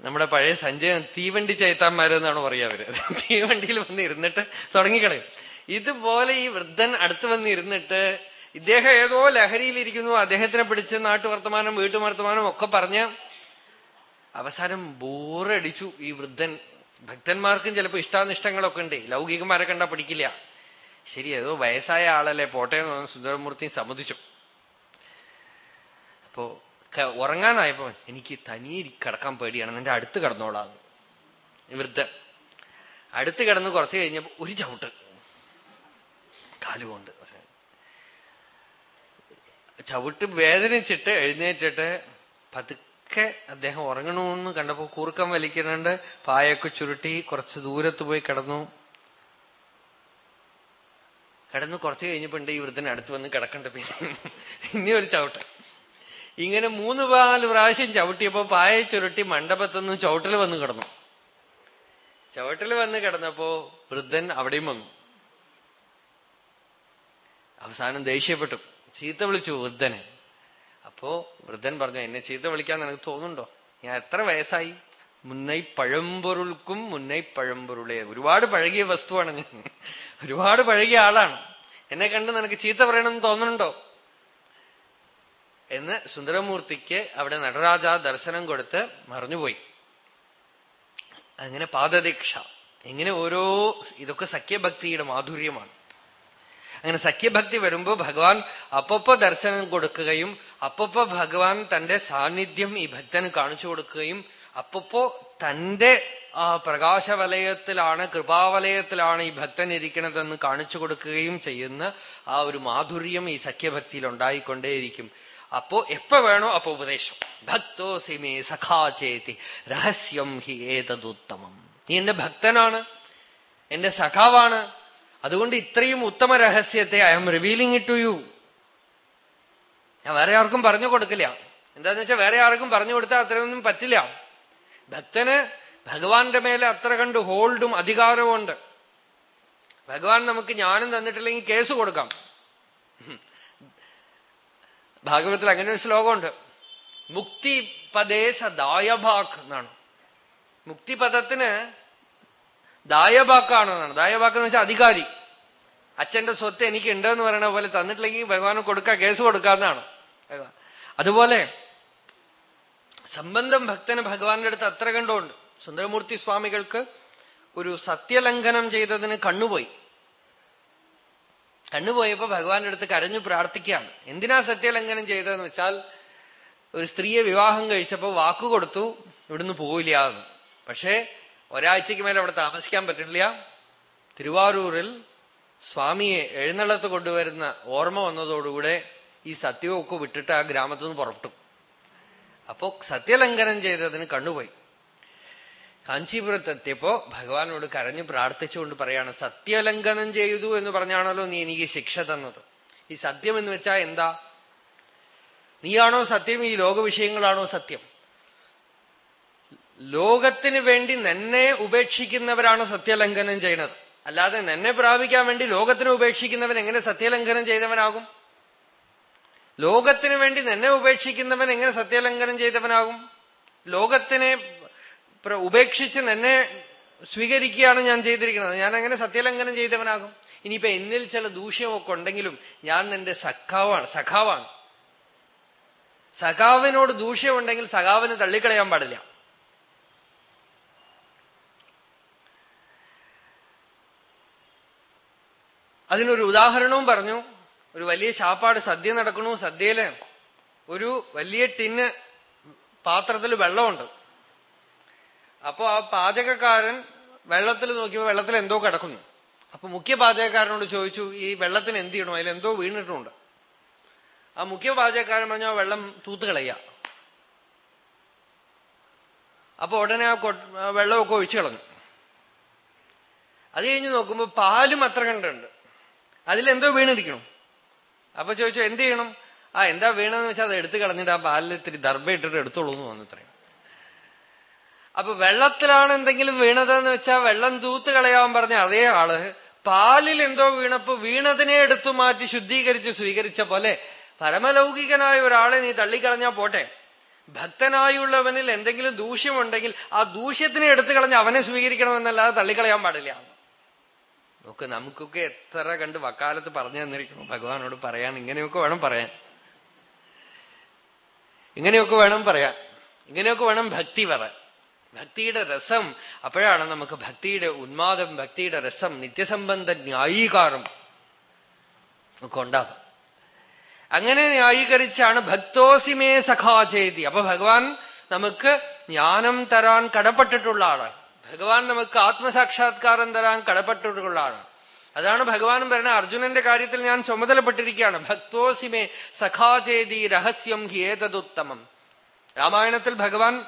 നമ്മുടെ പഴയ സഞ്ജയൻ തീവണ്ടി ചേത്താന്മാരെന്നാണ് പറയാ അവർ. തീവണ്ടിയിൽ വന്ന് ഇരുന്നിട്ട് തുടങ്ങിക്കളയും. ഇതുപോലെ ഈ വൃദ്ധൻ അടുത്ത് വന്ന് ഇരുന്നിട്ട് ഇദ്ദേഹം ഏതോ ലഹരിയിലിരിക്കുന്നു. അദ്ദേഹത്തിനെ പിടിച്ച് നാട്ടുവർത്തമാനം വീട്ടുവർത്തമാനം ഒക്കെ പറഞ്ഞ് അവസാനം ബോറടിച്ചു ഈ വൃദ്ധൻ. ഭക്തന്മാർക്കും ചിലപ്പോ ഇഷ്ടാനിഷ്ടങ്ങളൊക്കെ ഉണ്ട്. ലൗകികന്മാരെ കണ്ടാ പിടിക്കില്ല. ശരി ഏതോ വയസ്സായ ആളല്ലേ. പോട്ടെ സുന്ദരമൂർത്തി സമ്മതിച്ചു. അപ്പോ ഉറങ്ങാനായപ്പോ എനിക്ക് തനിയെ കിടക്കാൻ പേടിയാണ്. നിന്റെ അടുത്ത് കിടന്നോളാം വൃദ്ധ അടുത്ത് കിടന്ന് കുറച്ച് കഴിഞ്ഞപ്പോ ഒരു ചവിട്ട്. കാലുകൊണ്ട്. ചവിട്ട് വേദനിച്ചിട്ട് എഴുന്നേറ്റിട്ട് പതുക്കെ അദ്ദേഹം ഉറങ്ങണമെന്ന് കണ്ടപ്പോ കൂർക്കം വലിക്കുന്നുണ്ട്. പായൊക്കെ ചുരുട്ടി കുറച്ച് ദൂരത്ത് പോയി കിടന്നു. കിടന്ന് കുറച്ച് കഴിഞ്ഞപ്പോണ്ട് ഈ വൃദ്ധൻ അടുത്ത് വന്ന് കിടക്കണ്ട പിന്നെ ഇനി ഒരു ചവിട്ട്. ഇങ്ങനെ മൂന്ന് നാല് പ്രാവശ്യം ചവിട്ടിയപ്പോ പായ ചുരുട്ടി മണ്ഡപത്തുനിന്ന് ചവിട്ടിൽ വന്ന് കിടന്നു. ചവിട്ടിൽ വന്ന് കിടന്നപ്പോ വൃദ്ധൻ അവിടെയും വന്നു. അവസാനം ദേഷ്യപ്പെട്ടു. ചീത്ത വിളിച്ചു വൃദ്ധനെ. അപ്പോ വൃദ്ധൻ പറഞ്ഞു എന്നെ ചീത്ത വിളിക്കാൻ നിനക്ക് തോന്നുന്നുണ്ടോ? ഞാൻ എത്ര വയസ്സായി? മുന്നൈ പഴമ്പൊരുൾക്കും മുന്നൈ പഴമ്പൊരുളെ ഒരുപാട് പഴകിയ വസ്തുവാണ്. ഒരുപാട് പഴകിയ ആളാണ്. എന്നെ കണ്ട് നിനക്ക് ചീത്ത പറയണമെന്ന് തോന്നുന്നുണ്ടോ? എന്ന് സുന്ദരമൂർത്തിക്ക് അവിടെ നടരാജ ദർശനം കൊടുത്ത് മറിഞ്ഞുപോയി. അങ്ങനെ പാദദീക്ഷ. ഇങ്ങനെ ഓരോ ഇതൊക്കെ സഖ്യഭക്തിയുടെ മാധുര്യമാണ്. അങ്ങനെ സഖ്യഭക്തി വരുമ്പോ ഭഗവാൻ അപ്പപ്പോ ദർശനം കൊടുക്കുകയും അപ്പപ്പോ ഭഗവാൻ തന്റെ സാന്നിധ്യം ഈ ഭക്തന് കാണിച്ചു കൊടുക്കുകയും അപ്പപ്പോ തന്റെ ആ പ്രകാശവലയത്തിലാണ് കൃപാവലയത്തിലാണ് ഈ ഭക്തൻ ഇരിക്കണതെന്ന് കാണിച്ചു കൊടുക്കുകയും ചെയ്യുന്ന ആ ഒരു മാധുര്യം ഈ സഖ്യഭക്തിയിൽ ഉണ്ടായിക്കൊണ്ടേയിരിക്കും. അപ്പോ എപ്പ വേണോ അപ്പൊ ഉപദേശം. ഭക്തോ ഭക്തോസിമേ സഖാചേതി രഹസ്യം ഹി ഏതദുത്തമം. നീ എന്റെ ഭക്തനാണ് എന്റെ സഖാവാണ്. അതുകൊണ്ട് ഇത്രയും ഉത്തമ രഹസ്യത്തെ I am revealing it to you. ഞാൻ വേറെ ആർക്കും പറഞ്ഞു കൊടുക്കില്ല. എന്താന്ന് വെച്ചാൽ വേറെ ആർക്കും പറഞ്ഞു കൊടുത്താൽ അത്രയൊന്നും പറ്റില്ല. ഭക്തന് ഭഗവാന്റെ മേലെ അത്ര കണ്ട് ഹോൾഡും അധികാരവും ഉണ്ട്. ഭഗവാൻ നമുക്ക് ജ്ഞാനം തന്നിട്ടില്ലെങ്കിൽ കേസ് കൊടുക്കാം. ഭാഗവത്തിൽ അങ്ങനെ ഒരു ശ്ലോകമുണ്ട്. മുക്തി പദേ സദായഭാഗ് എന്നാണ്. മുക്തിപദത്തിന് ദായബാക്കാണെന്നാണ് ദായബാക്ക് എന്ന് വെച്ചാൽ അധികാരി. അച്ഛന്റെ സ്വത്ത് എനിക്ക് ഉണ്ടെന്ന് പറയണ പോലെ തന്നിട്ടില്ലെങ്കിൽ ഭഗവാന് കൊടുക്ക കേസ് കൊടുക്കാന്നാണ് അതുപോലെ സംബന്ധം ഭക്തന് ഭഗവാന്റെ അടുത്ത് അത്ര കണ്ടുണ്ട് സുന്ദരമൂർത്തി സ്വാമികൾക്ക് ഒരു സത്യലംഘനം ചെയ്തതിന് കണ്ണുപോയി. കണ്ണുപോയപ്പോ ഭഗവാന്റെ അടുത്ത് കരഞ്ഞു പ്രാർത്ഥിക്കുകയാണ്. എന്തിനാ സത്യലംഘനം ചെയ്തതെന്ന് വെച്ചാൽ ഒരു സ്ത്രീയെ വിവാഹം കഴിച്ചപ്പോ വാക്കു കൊടുത്തു ഇവിടുന്ന് പോവില്ല എന്ന്. പക്ഷേ ഒരാഴ്ചക്ക് മേലെ അവിടെ താമസിക്കാൻ പറ്റില്ല. തിരുവാരൂരിൽ സ്വാമിയെ എഴുന്നള്ളത്ത് കൊണ്ടുവരുന്ന ഓർമ്മ വന്നതോടുകൂടെ ഈ സത്യമൊക്കെ വിട്ടിട്ട് ആ ഗ്രാമത്തിൽ നിന്ന് പുറപ്പെട്ടു. അപ്പോ സത്യലംഘനം ചെയ്തതിന് കണ്ണുപോയി. കാഞ്ചീപുരത്തെത്തിയപ്പോ ഭഗവാനോട് കരഞ്ഞു പ്രാർത്ഥിച്ചുകൊണ്ട് പറയാണ് സത്യലംഘനം ചെയ്തു എന്ന് പറഞ്ഞാണല്ലോ നീ എനിക്ക് ശിക്ഷ തന്നത്. ഈ സത്യം എന്ന് വെച്ചാ എന്താ? നീയാണോ സത്യം? ഈ ലോകവിഷയങ്ങളാണോ സത്യം? ലോകത്തിന് വേണ്ടി നിന്നെ ഉപേക്ഷിക്കുന്നവരാണ് സത്യലംഘനം ചെയ്യുന്നത് അല്ലാതെ നിന്നെ പ്രാപിക്കാൻ വേണ്ടി ലോകത്തിന് ഉപേക്ഷിക്കുന്നവൻ എങ്ങനെ സത്യലംഘനം ചെയ്തവനാകും? ലോകത്തിന് വേണ്ടി നിന്നെ ഉപേക്ഷിക്കുന്നവൻ എങ്ങനെ സത്യലംഘനം ചെയ്തവനാകും? ലോകത്തിനെ ഉപേക്ഷിച്ച് തന്നെ സ്വീകരിക്കുകയാണ് ഞാൻ ചെയ്തിരിക്കുന്നത്. ഞാൻ അങ്ങനെ സത്യലംഘനം ചെയ്തവനാകും. ഇനിയിപ്പോ എന്നിൽ ചില ദൂഷ്യമൊക്കെ ഉണ്ടെങ്കിലും ഞാൻ നിന്റെ സഖാവാണ് സഖാവാണ്. സഖാവിനോട് ദൂഷ്യമുണ്ടെങ്കിൽ സഖാവിന് തള്ളിക്കളയാൻ പാടില്ല. അതിനൊരു ഉദാഹരണവും പറഞ്ഞു. ഒരു വലിയ ശാപ്പാട് സദ്യ നടക്കണു സദ്യയിൽ ഒരു വലിയ ടിന്ന് പാത്രത്തിൽ വെള്ളമുണ്ട്. അപ്പോ ആ പാചകക്കാരൻ വെള്ളത്തിൽ നോക്കിയപ്പോ വെള്ളത്തിൽ എന്തോ കിടക്കുന്നു. അപ്പൊ മുഖ്യ പാചകക്കാരനോട് ചോദിച്ചു ഈ വെള്ളത്തിന് എന്ത് ചെയ്യണം? അതിൽ എന്തോ വീണിട്ടുണ്ട് ആ മുഖ്യ പാചകക്കാരൻ പറഞ്ഞു ആ വെള്ളം തൂത്തുകളയ്യ അപ്പൊ ഉടനെ ആ വെള്ളമൊക്കെ ഒഴിച്ചു കളഞ്ഞു. അത് കഴിഞ്ഞ് നോക്കുമ്പോ പാലും അത്ര കണ്ടുണ്ട് അതിലെന്തോ വീണിരിക്കണം. അപ്പൊ ചോദിച്ചു എന്ത് ചെയ്യണം? ആ എന്താ വീണെന്ന് വെച്ചാൽ അത് എടുത്തു കളഞ്ഞിട്ട് ആ പാലിൽ ഇത്തിരി ദർഭ ഇട്ടിട്ട് എടുത്തോളൂ എന്ന് വന്നു അപ്പൊ വെള്ളത്തിലാണ് എന്തെങ്കിലും വീണതെന്ന് വെച്ചാൽ വെള്ളം തൂത്ത് കളയാൻ പറഞ്ഞ അതേ ആൾ പാലിൽ എന്തോ വീണപ്പോ വീണതിനെ എടുത്തു മാറ്റി ശുദ്ധീകരിച്ച് സ്വീകരിച്ച പോലെ പരമലൗകികനായ ഒരാളെ നീ തള്ളിക്കളഞ്ഞാ പോട്ടെ. ഭക്തനായുള്ളവനിൽ എന്തെങ്കിലും ദൂഷ്യമുണ്ടെങ്കിൽ ആ ദൂഷ്യത്തിനെ എടുത്തു കളഞ്ഞ് അവനെ സ്വീകരിക്കണമെന്നല്ലാതെ തള്ളിക്കളയാൻ പാടില്ല. നോക്ക് നമുക്കൊക്കെ എത്ര കണ്ട് വക്കാലത്ത് പറഞ്ഞു തന്നിരിക്കണം ഭഗവാനോട് പറയാൻ ഇങ്ങനെയൊക്കെ വേണം പറയാൻ. ഇങ്ങനെയൊക്കെ വേണം പറയാൻ. ഇങ്ങനെയൊക്കെ വേണം ഭക്തി പറയാൻ. ഭക്തിയുടെ രസം. അപ്പോഴാണ് നമുക്ക് ഭക്തിയുടെ ഉന്മാദം ഭക്തിയുടെ രസം നിത്യസംബന്ധ ന്യായീകാരം നമുക്ക് ഉണ്ടാകും അങ്ങനെ ന്യായീകരിച്ചാണ് ഭക്തോസിമേ സഖാചേതി അപ്പൊ ഭഗവാൻ നമുക്ക് ജ്ഞാനം തരാൻ കടപ്പെട്ടിട്ടുള്ള ആളാണ്. ഭഗവാൻ നമുക്ക് ആത്മസാക്ഷാത്കാരം തരാൻ കടപ്പെട്ടിട്ടുള്ള ആളാണ്. അതാണ് ഭഗവാനും പറയുന്നത്. അർജുനന്റെ കാര്യത്തിൽ ഞാൻ ചുമതലപ്പെട്ടിരിക്കുകയാണ്. ഭക്തോസിമേ സഖാചേതി രഹസ്യം ഹി രാമായണത്തിൽ ഭഗവാൻ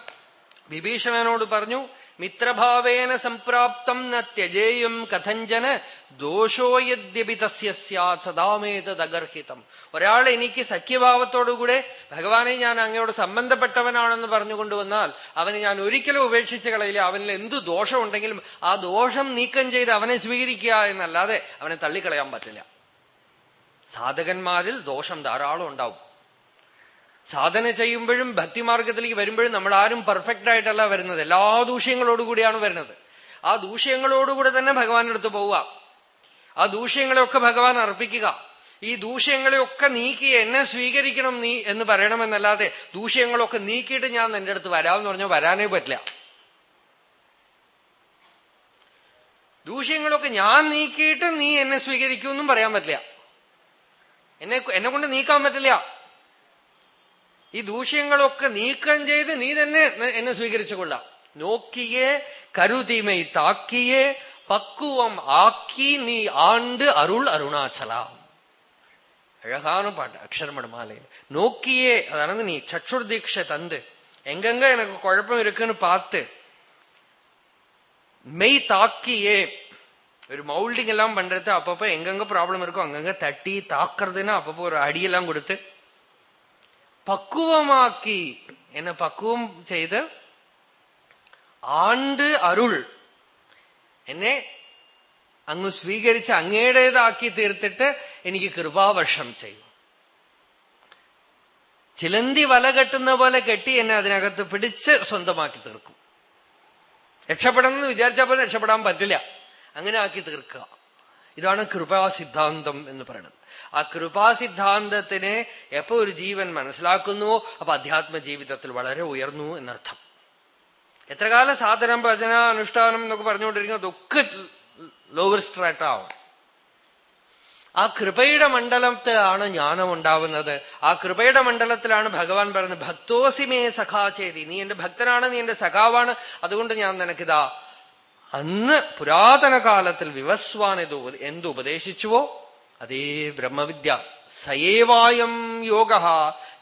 വിഭീഷണനോട് പറഞ്ഞു മിത്രഭാവേന സംപ്രാപ്തം ന ത്യജേയം കഥഞ്ചന ദോഷോ യദ്യപി തസ്യ സ്യാത് സദാമേതദഗർഹിതം. ഒരാൾ എനിക്ക് സഖ്യഭാവത്തോടുകൂടെ ഭഗവാനെ ഞാൻ അങ്ങയോട് സംബന്ധപ്പെട്ടവനാണെന്ന് പറഞ്ഞുകൊണ്ട് വന്നാൽ അവനെ ഞാൻ ഒരിക്കലും ഉപേക്ഷിച്ച് കളയില്ല. അവനിൽ എന്തു ദോഷമുണ്ടെങ്കിലും ആ ദോഷം നീക്കം ചെയ്ത് അവനെ സ്വീകരിക്കുക എന്നല്ലാതെ അവനെ തള്ളിക്കളയാൻ പറ്റില്ല. സാധകന്മാരിൽ ദോഷം ധാരാളം ഉണ്ടാവും. സാധന ചെയ്യുമ്പോഴും ഭക്തിമാർഗത്തിലേക്ക് വരുമ്പോഴും നമ്മൾ ആരും പെർഫെക്റ്റ് ആയിട്ടല്ല വരുന്നത്. എല്ലാ ദൂഷ്യങ്ങളോടുകൂടിയാണ് വരുന്നത്. ആ ദൂഷ്യങ്ങളോടുകൂടെ തന്നെ ഭഗവാന്റെ അടുത്ത് പോവുക. ആ ദൂഷ്യങ്ങളെയൊക്കെ ഭഗവാൻ അർപ്പിക്കുക. ഈ ദൂഷ്യങ്ങളെയൊക്കെ നീക്കി എന്നെ സ്വീകരിക്കണം നീ എന്ന് പറയണമെന്നല്ലാതെ ദൂഷ്യങ്ങളൊക്കെ നീക്കിയിട്ട് ഞാൻ നിന്റെ അടുത്ത് വരാമെന്ന് പറഞ്ഞാൽ വരാനേ പറ്റില്ല. ദൂഷ്യങ്ങളൊക്കെ ഞാൻ നീക്കിയിട്ട് നീ എന്നെ സ്വീകരിക്കുമെന്നും പറയാൻ പറ്റില്ല. എന്നെ എന്നെ കൊണ്ട് നീക്കാൻ പറ്റില്ല. ഈ ദൂഷ്യങ്ങളൊക്കെ നീക്കം ചെയ്ത് നീ തന്നെ എന്നെ സ്വീകരിച്ചു കൊള്ളാം നോക്കിയേ കരുതിമൈ താക്കിയേ പക്വം ആക്കി നീ ആണ്ട് അരുൾ അരുണാചല அழகான பாட்டு அக்ஷரமட மாலையில் நோக்கியே அதாவது நீ சற்றுர் தீட்சை தந்து எங்கெங்க எனக்கு குழப்பம் இருக்குன்னு பார்த்து மெய் தாக்கியே ஒரு மவுல்டிங் எல்லாம் பண்றது அப்பப்போ எங்கெங்க ப்ராப்ளம் இருக்கோ அங்கங்க தட்டி தாக்குறதுன்னா அப்பப்போ ஒரு அடியெல்லாம் கொடுத்து பக்குவமாக்கி என்ன பக்குவம் ചെയ്ത് ആണ്ട് അരുൾ എന്നെ അങ്ങ് സ്വീകരിച്ച് അങ്ങയുടേതാക്കി തീർത്തിട്ട് എനിക്ക് കൃപാവർഷം ചെയ്യും ചിലന്തി വല കെട്ടുന്ന പോലെ കെട്ടി എന്നെ അതിനകത്ത് പിടിച്ച് സ്വന്തമാക്കി തീർക്കും രക്ഷപ്പെടണം എന്ന് വിചാരിച്ചാൽ പോലും രക്ഷപ്പെടാൻ പറ്റില്ല അങ്ങനെ ആക്കി തീർക്കുക ഇതാണ് കൃപാസിദ്ധാന്തം എന്ന് പറയുന്നത്. ആ കൃപാസിദ്ധാന്തത്തിനെ എപ്പോ ഒരു ജീവൻ മനസ്സിലാക്കുന്നുവോ അപ്പൊ അധ്യാത്മ ജീവിതത്തിൽ വളരെ ഉയർന്നു എന്നർത്ഥം. എത്ര കാല സാധനം ഭജന അനുഷ്ഠാനം എന്നൊക്കെ പറഞ്ഞുകൊണ്ടിരിക്കുന്നത് ഒക്കെ ലോവർ സ്ട്രാറ്റ ആവും. ആ കൃപയുടെ മണ്ഡലത്തിലാണ് ജ്ഞാനം ഉണ്ടാവുന്നത്. ആ കൃപയുടെ മണ്ഡലത്തിലാണ് ഭഗവാൻ പറയുന്നത് ഭക്തോസിമേ സഖാ ചെയ്തി നീ എന്റെ ഭക്തനാണ് നീ എന്റെ സഖാവാണ്. അതുകൊണ്ട് ഞാൻ നിനക്കിതാ അന്ന് പുരാതന കാലത്തിൽ വിവസ്വാൻ ഇത് എന്ത് ഉപദേശിച്ചുവോ? അതേ ബ്രഹ്മവിദ്യ. സയേവായം യോഗ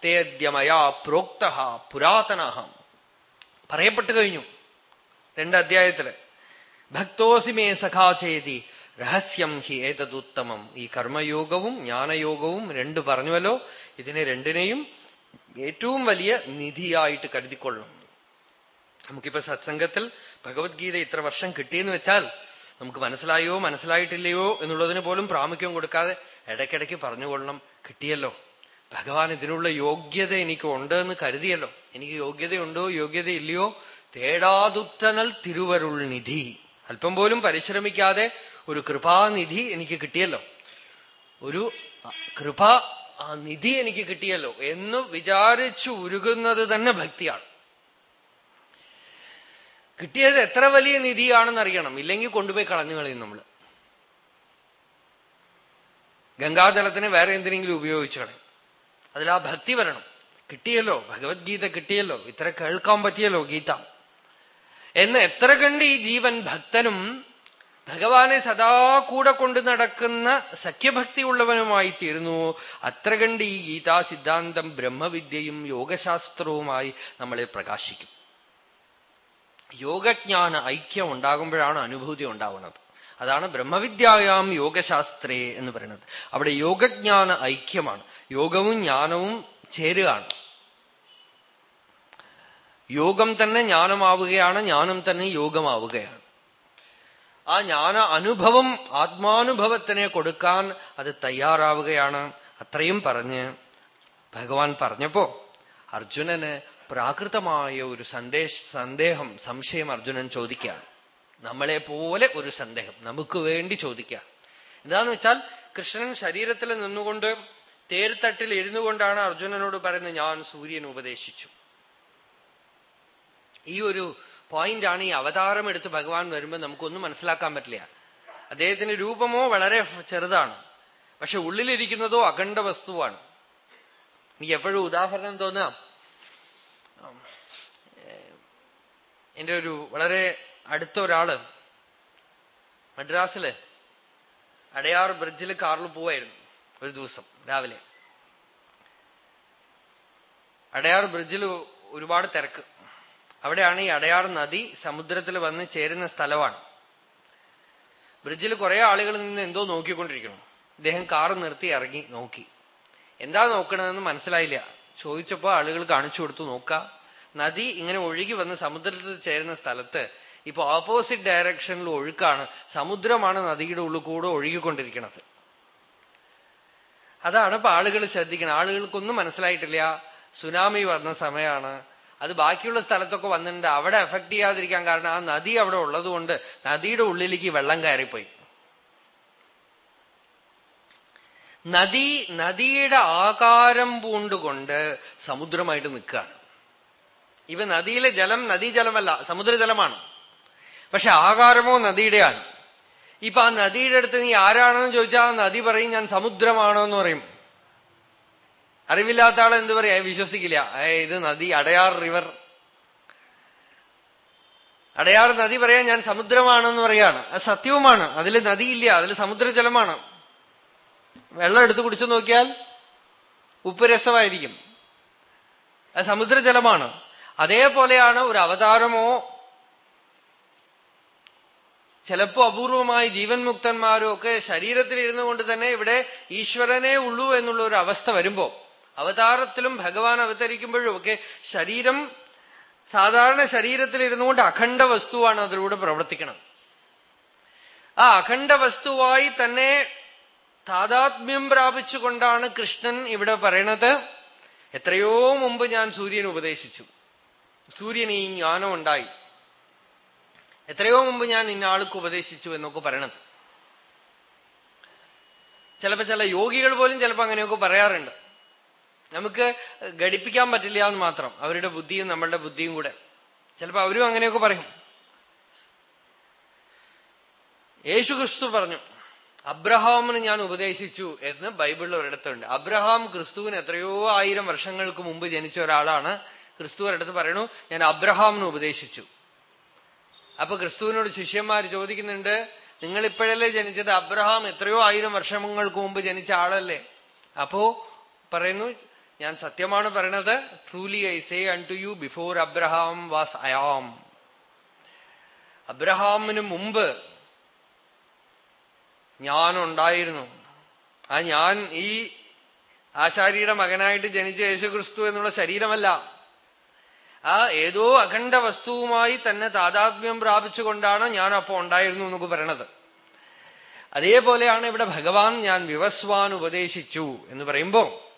തേദ്യമയാ പ്രോക്ത പുരാതന പറയപ്പെട്ടു കഴിഞ്ഞു രണ്ട് അധ്യായത്തിൽ ഭക്തോസിമേ സഖാ ചെയ്തി രഹസ്യം ഹി ഏതദുത്തമം. ഈ കർമ്മയോഗവും ജ്ഞാനയോഗവും രണ്ട് പറഞ്ഞുവല്ലോ. ഇതിനെ രണ്ടിനെയും ഏറ്റവും വലിയ നിധിയായിട്ട് കരുതിക്കൊള്ളണം. നമുക്കിപ്പോ സത്സംഗത്തിൽ ഭഗവത്ഗീത ഇത്ര വർഷം കിട്ടിയെന്ന് വെച്ചാൽ നമുക്ക് മനസ്സിലായോ മനസ്സിലായിട്ടില്ലയോ എന്നുള്ളതിന് പോലും പ്രാമുഖ്യം കൊടുക്കാതെ ഇടയ്ക്കിടയ്ക്ക് പറഞ്ഞുകൊള്ളണം. കിട്ടിയല്ലോ. ഭഗവാൻ ഇതിനുള്ള യോഗ്യത എനിക്ക് ഉണ്ട് എന്ന് കരുതിയല്ലോ. എനിക്ക് യോഗ്യതയുണ്ടോ യോഗ്യതയില്ലയോ? തേടാതുറ്റനൽ തിരുവരുൾ നിധി. അല്പം പോലും പരിശ്രമിക്കാതെ ഒരു കൃപാനിധി എനിക്ക് കിട്ടിയല്ലോ. ഒരു കൃപ ആ നിധി എനിക്ക് കിട്ടിയല്ലോ എന്ന് വിചാരിച്ചു ഉരുകുന്നത് തന്നെ ഭക്തിയാണ്. കിട്ടിയത് എത്ര വലിയ നിധിയാണെന്ന് അറിയണം. ഇല്ലെങ്കിൽ കൊണ്ടുപോയി കളഞ്ഞു കളയും നമ്മൾ ഗംഗാജലത്തിന് വേറെ എന്തിനെങ്കിലും ഉപയോഗിച്ചു കളയും. അതിൽ ആ ഭക്തി വരണം. കിട്ടിയല്ലോ. ഭഗവത്ഗീത കിട്ടിയല്ലോ. ഇത്ര കേൾക്കാൻ പറ്റിയല്ലോ ഗീത. എന്ന് എത്ര കണ്ട് ഈ ജീവൻ ഭക്തനും ഭഗവാനെ സദാ കൂടെ കൊണ്ടു നടക്കുന്ന സഖ്യഭക്തി ഉള്ളവനുമായി തീരുന്നു അത്ര കണ്ട് ഈ ഗീതാ സിദ്ധാന്തം ബ്രഹ്മവിദ്യയും യോഗശാസ്ത്രവുമായി നമ്മളെ പ്രകാശിക്കും. യോഗജ്ഞാന ഐക്യം ഉണ്ടാകുമ്പോഴാണ് അനുഭൂതി ഉണ്ടാവുന്നത്. അതാണ് ബ്രഹ്മവിദ്യായാം യോഗശാസ്ത്രേ എന്ന് പറയുന്നത്. അവിടെ യോഗജ്ഞാന ഐക്യമാണ്. യോഗവും ജ്ഞാനവും ചേരുകയാണ്. യോഗം തന്നെ ജ്ഞാനമാവുകയാണ് ജ്ഞാനം തന്നെ യോഗമാവുകയാണ്. ആ ജ്ഞാന അനുഭവം ആത്മാനുഭവത്തിനെ കൊടുക്കാൻ അത് തയ്യാറാവുകയാണ്. അത്രയും പറഞ്ഞ് ഭഗവാൻ പറഞ്ഞപ്പോ അർജുനന് പ്രാകൃതമായ ഒരു സന്ദേശ സന്ദേഹം സംശയം അർജുനൻ ചോദിക്കുകയാണ്. നമ്മളെ പോലെ ഒരു സന്ദേഹം നമുക്ക് വേണ്ടി ചോദിക്കുക എന്താന്ന് വെച്ചാൽ കൃഷ്ണൻ ശരീരത്തിൽ നിന്നുകൊണ്ട് തേർത്തട്ടിൽ ഇരുന്നു കൊണ്ടാണ് അർജുനനോട് പറയുന്നത് ഞാൻ സൂര്യൻ ഉപദേശിച്ചു. ഈ ഒരു പോയിന്റ് ആണ് ഈ അവതാരം എടുത്ത് ഭഗവാൻ വരുമ്പോൾ നമുക്കൊന്നും മനസ്സിലാക്കാൻ പറ്റില്ല. അദ്ദേഹത്തിന്റെ രൂപമോ വളരെ ചെറുതാണ്. പക്ഷെ ഉള്ളിലിരിക്കുന്നതോ അഖണ്ഡ വസ്തുവാണ്. എനിക്ക് എപ്പോഴും ഉദാഹരണം തോന്നാം. എന്റെ ഒരു വളരെ അടുത്ത ഒരാൾ മദ്രാസിൽ അടയാർ ബ്രിഡ്ജിൽ കാറിൽ പോവായിരുന്നു ഒരു ദിവസം രാവിലെ. അടയാർ ബ്രിഡ്ജിൽ ഒരുപാട് തിരക്ക്. അവിടെയാണ് ഈ അടയാർ നദി സമുദ്രത്തിൽ വന്ന് ചേരുന്ന സ്ഥലമാണ്. ബ്രിഡ്ജിൽ കുറെ ആളുകൾ നിന്ന് എന്തോ നോക്കിക്കൊണ്ടിരിക്കണം ഇദ്ദേഹം കാറ് നിർത്തി ഇറങ്ങി നോക്കി. എന്താ നോക്കണതെന്ന് മനസ്സിലായില്ല. ചോദിച്ചപ്പോ ആളുകൾ കാണിച്ചു കൊടുത്തു നോക്ക നദി ഇങ്ങനെ ഒഴുകി വന്ന് സമുദ്രത്തിൽ ചേരുന്ന സ്ഥലത്ത് ഇപ്പൊ ഓപ്പോസിറ്റ് ഡയറക്ഷനിൽ ഒഴുക്കാണ്. സമുദ്രമാണ് നദിയുടെ ഉള്ളിൽ കൂടെ ഒഴുകിക്കൊണ്ടിരിക്കുന്നത് അതാണ് ഇപ്പൊ ആളുകൾ ശ്രദ്ധിക്കണം ആളുകൾക്കൊന്നും മനസ്സിലായിട്ടില്ല സുനാമി വന്ന സമയമാണ് അത് ബാക്കിയുള്ള സ്ഥലത്തൊക്കെ വന്നിട്ടുണ്ട്. അവിടെ എഫക്ട് ചെയ്യാതിരിക്കാൻ കാരണം ആ നദി അവിടെ ഉള്ളതുകൊണ്ട് നദിയുടെ ഉള്ളിലേക്ക് വെള്ളം കയറിപ്പോയി. നദി നദിയുടെ ആകാരം പൂണ്ടുകൊണ്ട് സമുദ്രമായിട്ട് നിൽക്കുകയാണ്. ഇവ നദിയിലെ ജലം നദീജലമല്ല സമുദ്രജലമാണ്. പക്ഷെ ആകാരമോ നദിയുടെയാണ്. ഇപ്പൊ ആ നദിയുടെ അടുത്ത് നീ ആരാണെന്ന് ചോദിച്ചാൽ നദി പറയും ഞാൻ സമുദ്രമാണോ എന്ന് പറയും. അറിവില്ലാത്ത ആൾ എന്ത് പറയാ? വിശ്വസിക്കില്ല. ഇത് നദി അടയാർ റിവർ. അടയാർ നദി പറയാൻ ഞാൻ സമുദ്രമാണെന്ന് പറയാണ്. അത് സത്യവുമാണ്. അതിൽ നദിയില്ല അതിൽ സമുദ്രജലമാണ്. വെള്ളം എടുത്ത് കുടിച്ചു നോക്കിയാൽ ഉപ്പ് രസമായിരിക്കും. അത് സമുദ്രജലമാണ്. അതേപോലെയാണ് ഒരു അവതാരമോ? ചിലപ്പോ അപൂർവമായി ജീവൻ മുക്തന്മാരും ഒക്കെ ശരീരത്തിൽ ഇരുന്നു കൊണ്ട് തന്നെ ഇവിടെ ഈശ്വരനെ ഉള്ളൂ എന്നുള്ള ഒരു അവസ്ഥ വരുമ്പോ അവതാരത്തിലും ഭഗവാൻ അവതരിക്കുമ്പോഴും ഒക്കെ ശരീരം സാധാരണ ശരീരത്തിൽ ഇരുന്നുകൊണ്ട് അഖണ്ഡ വസ്തുവാണ് അതിലൂടെ പ്രവർത്തിക്കണം. ആ അഖണ്ഡ വസ്തുവായി തന്നെ താതാത്മ്യം പ്രാപിച്ചുകൊണ്ടാണ് കൃഷ്ണൻ ഇവിടെ പറയണത്. എത്രയോ മുമ്പ് ഞാൻ സൂര്യൻ ഉപദേശിച്ചു. സൂര്യന് ഈ ജ്ഞാനം ഉണ്ടായി എത്രയോ മുമ്പ് ഞാൻ ഇന്ന ആൾക്ക് ഉപദേശിച്ചു എന്നൊക്കെ പറയണത്. ചിലപ്പോ ചില യോഗികൾ പോലും ചിലപ്പോ അങ്ങനെയൊക്കെ പറയാറുണ്ട്. നമുക്ക് ഘടിപ്പിക്കാൻ പറ്റില്ല എന്ന് മാത്രം. അവരുടെ ബുദ്ധിയും നമ്മളുടെ ബുദ്ധിയും കൂടെ. ചിലപ്പോ അവരും അങ്ങനെയൊക്കെ പറയും. യേശു ക്രിസ്തു പറഞ്ഞു അബ്രഹാമിന് ഞാൻ ഉപദേശിച്ചു എന്ന് ബൈബിളിൽ ഒരിടത്തുണ്ട്. അബ്രഹാം ക്രിസ്തുവിന് എത്രയോ ആയിരം വർഷങ്ങൾക്ക് മുമ്പ് ജനിച്ച ഒരാളാണ്. ക്രിസ്തു ഒരിടത്ത് പറയണു ഞാൻ അബ്രഹാമിന് ഉപദേശിച്ചു. അപ്പൊ ക്രിസ്തുവിനോട് ശിഷ്യന്മാർ ചോദിക്കുന്നുണ്ട് നിങ്ങൾ ഇപ്പോഴല്ലേ ജനിച്ചത്? അബ്രഹാം എത്രയോ ആയിരം വർഷങ്ങൾക്ക് മുമ്പ് ജനിച്ച ആളല്ലേ? അപ്പോ പറയുന്നു ഞാൻ സത്യമാണ് പറയണത്. Truly I say unto you before Abraham was I am അബ്രഹാമിന് മുമ്പ് ഞാൻ ഉണ്ടായിരുന്നു ആ ഞാൻ ഈ ആശാരിയുടെ മകനായിട്ട് ജനിച്ച യേശുക്രിസ്തു എന്നുള്ള ശരീരമല്ല. ആ ഏതോ അഖണ്ഡ വസ്തുവുമായി തന്നെ താതാത്മ്യം പ്രാപിച്ചുകൊണ്ടാണ് ഞാൻ അപ്പോ ഉണ്ടായിരുന്നു എന്നൊക്കെ പറയണത്. അതേപോലെയാണ് ഇവിടെ ഭഗവാൻ ഞാൻ വിവസ്വാൻ ഉപദേശിച്ചു എന്ന് പറയുമ്പോ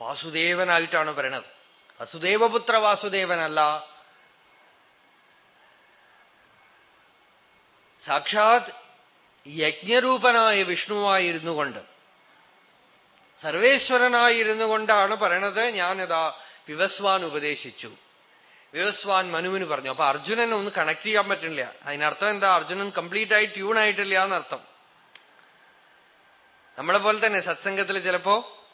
വാസുദേവനായിട്ടാണ് പറയണത്. വസുദേവപുത്ര വാസുദേവനല്ല. സാക്ഷാത് യജ്ഞരൂപനായ വിഷ്ണുവായിരുന്നു കൊണ്ട് സർവേശ്വരനായിരുന്നു കൊണ്ടാണ് പറയണത് ഞാനിതാ വിവസ്വാൻ ഉപദേശിച്ചു. വിവസ്വാൻ മനുവിന് പറഞ്ഞു അപ്പൊ അർജുനൻ ഒന്ന് കണക്ട് ചെയ്യാൻ പറ്റുന്നില്ല അതിനർത്ഥം എന്താ? അർജുനൻ കംപ്ലീറ്റ് ആയി ട്യൂൺ ആയിട്ടില്ല എന്നർത്ഥം. നമ്മളെ പോലെ തന്നെ സത്സംഗത്തിൽ ചിലപ്പോ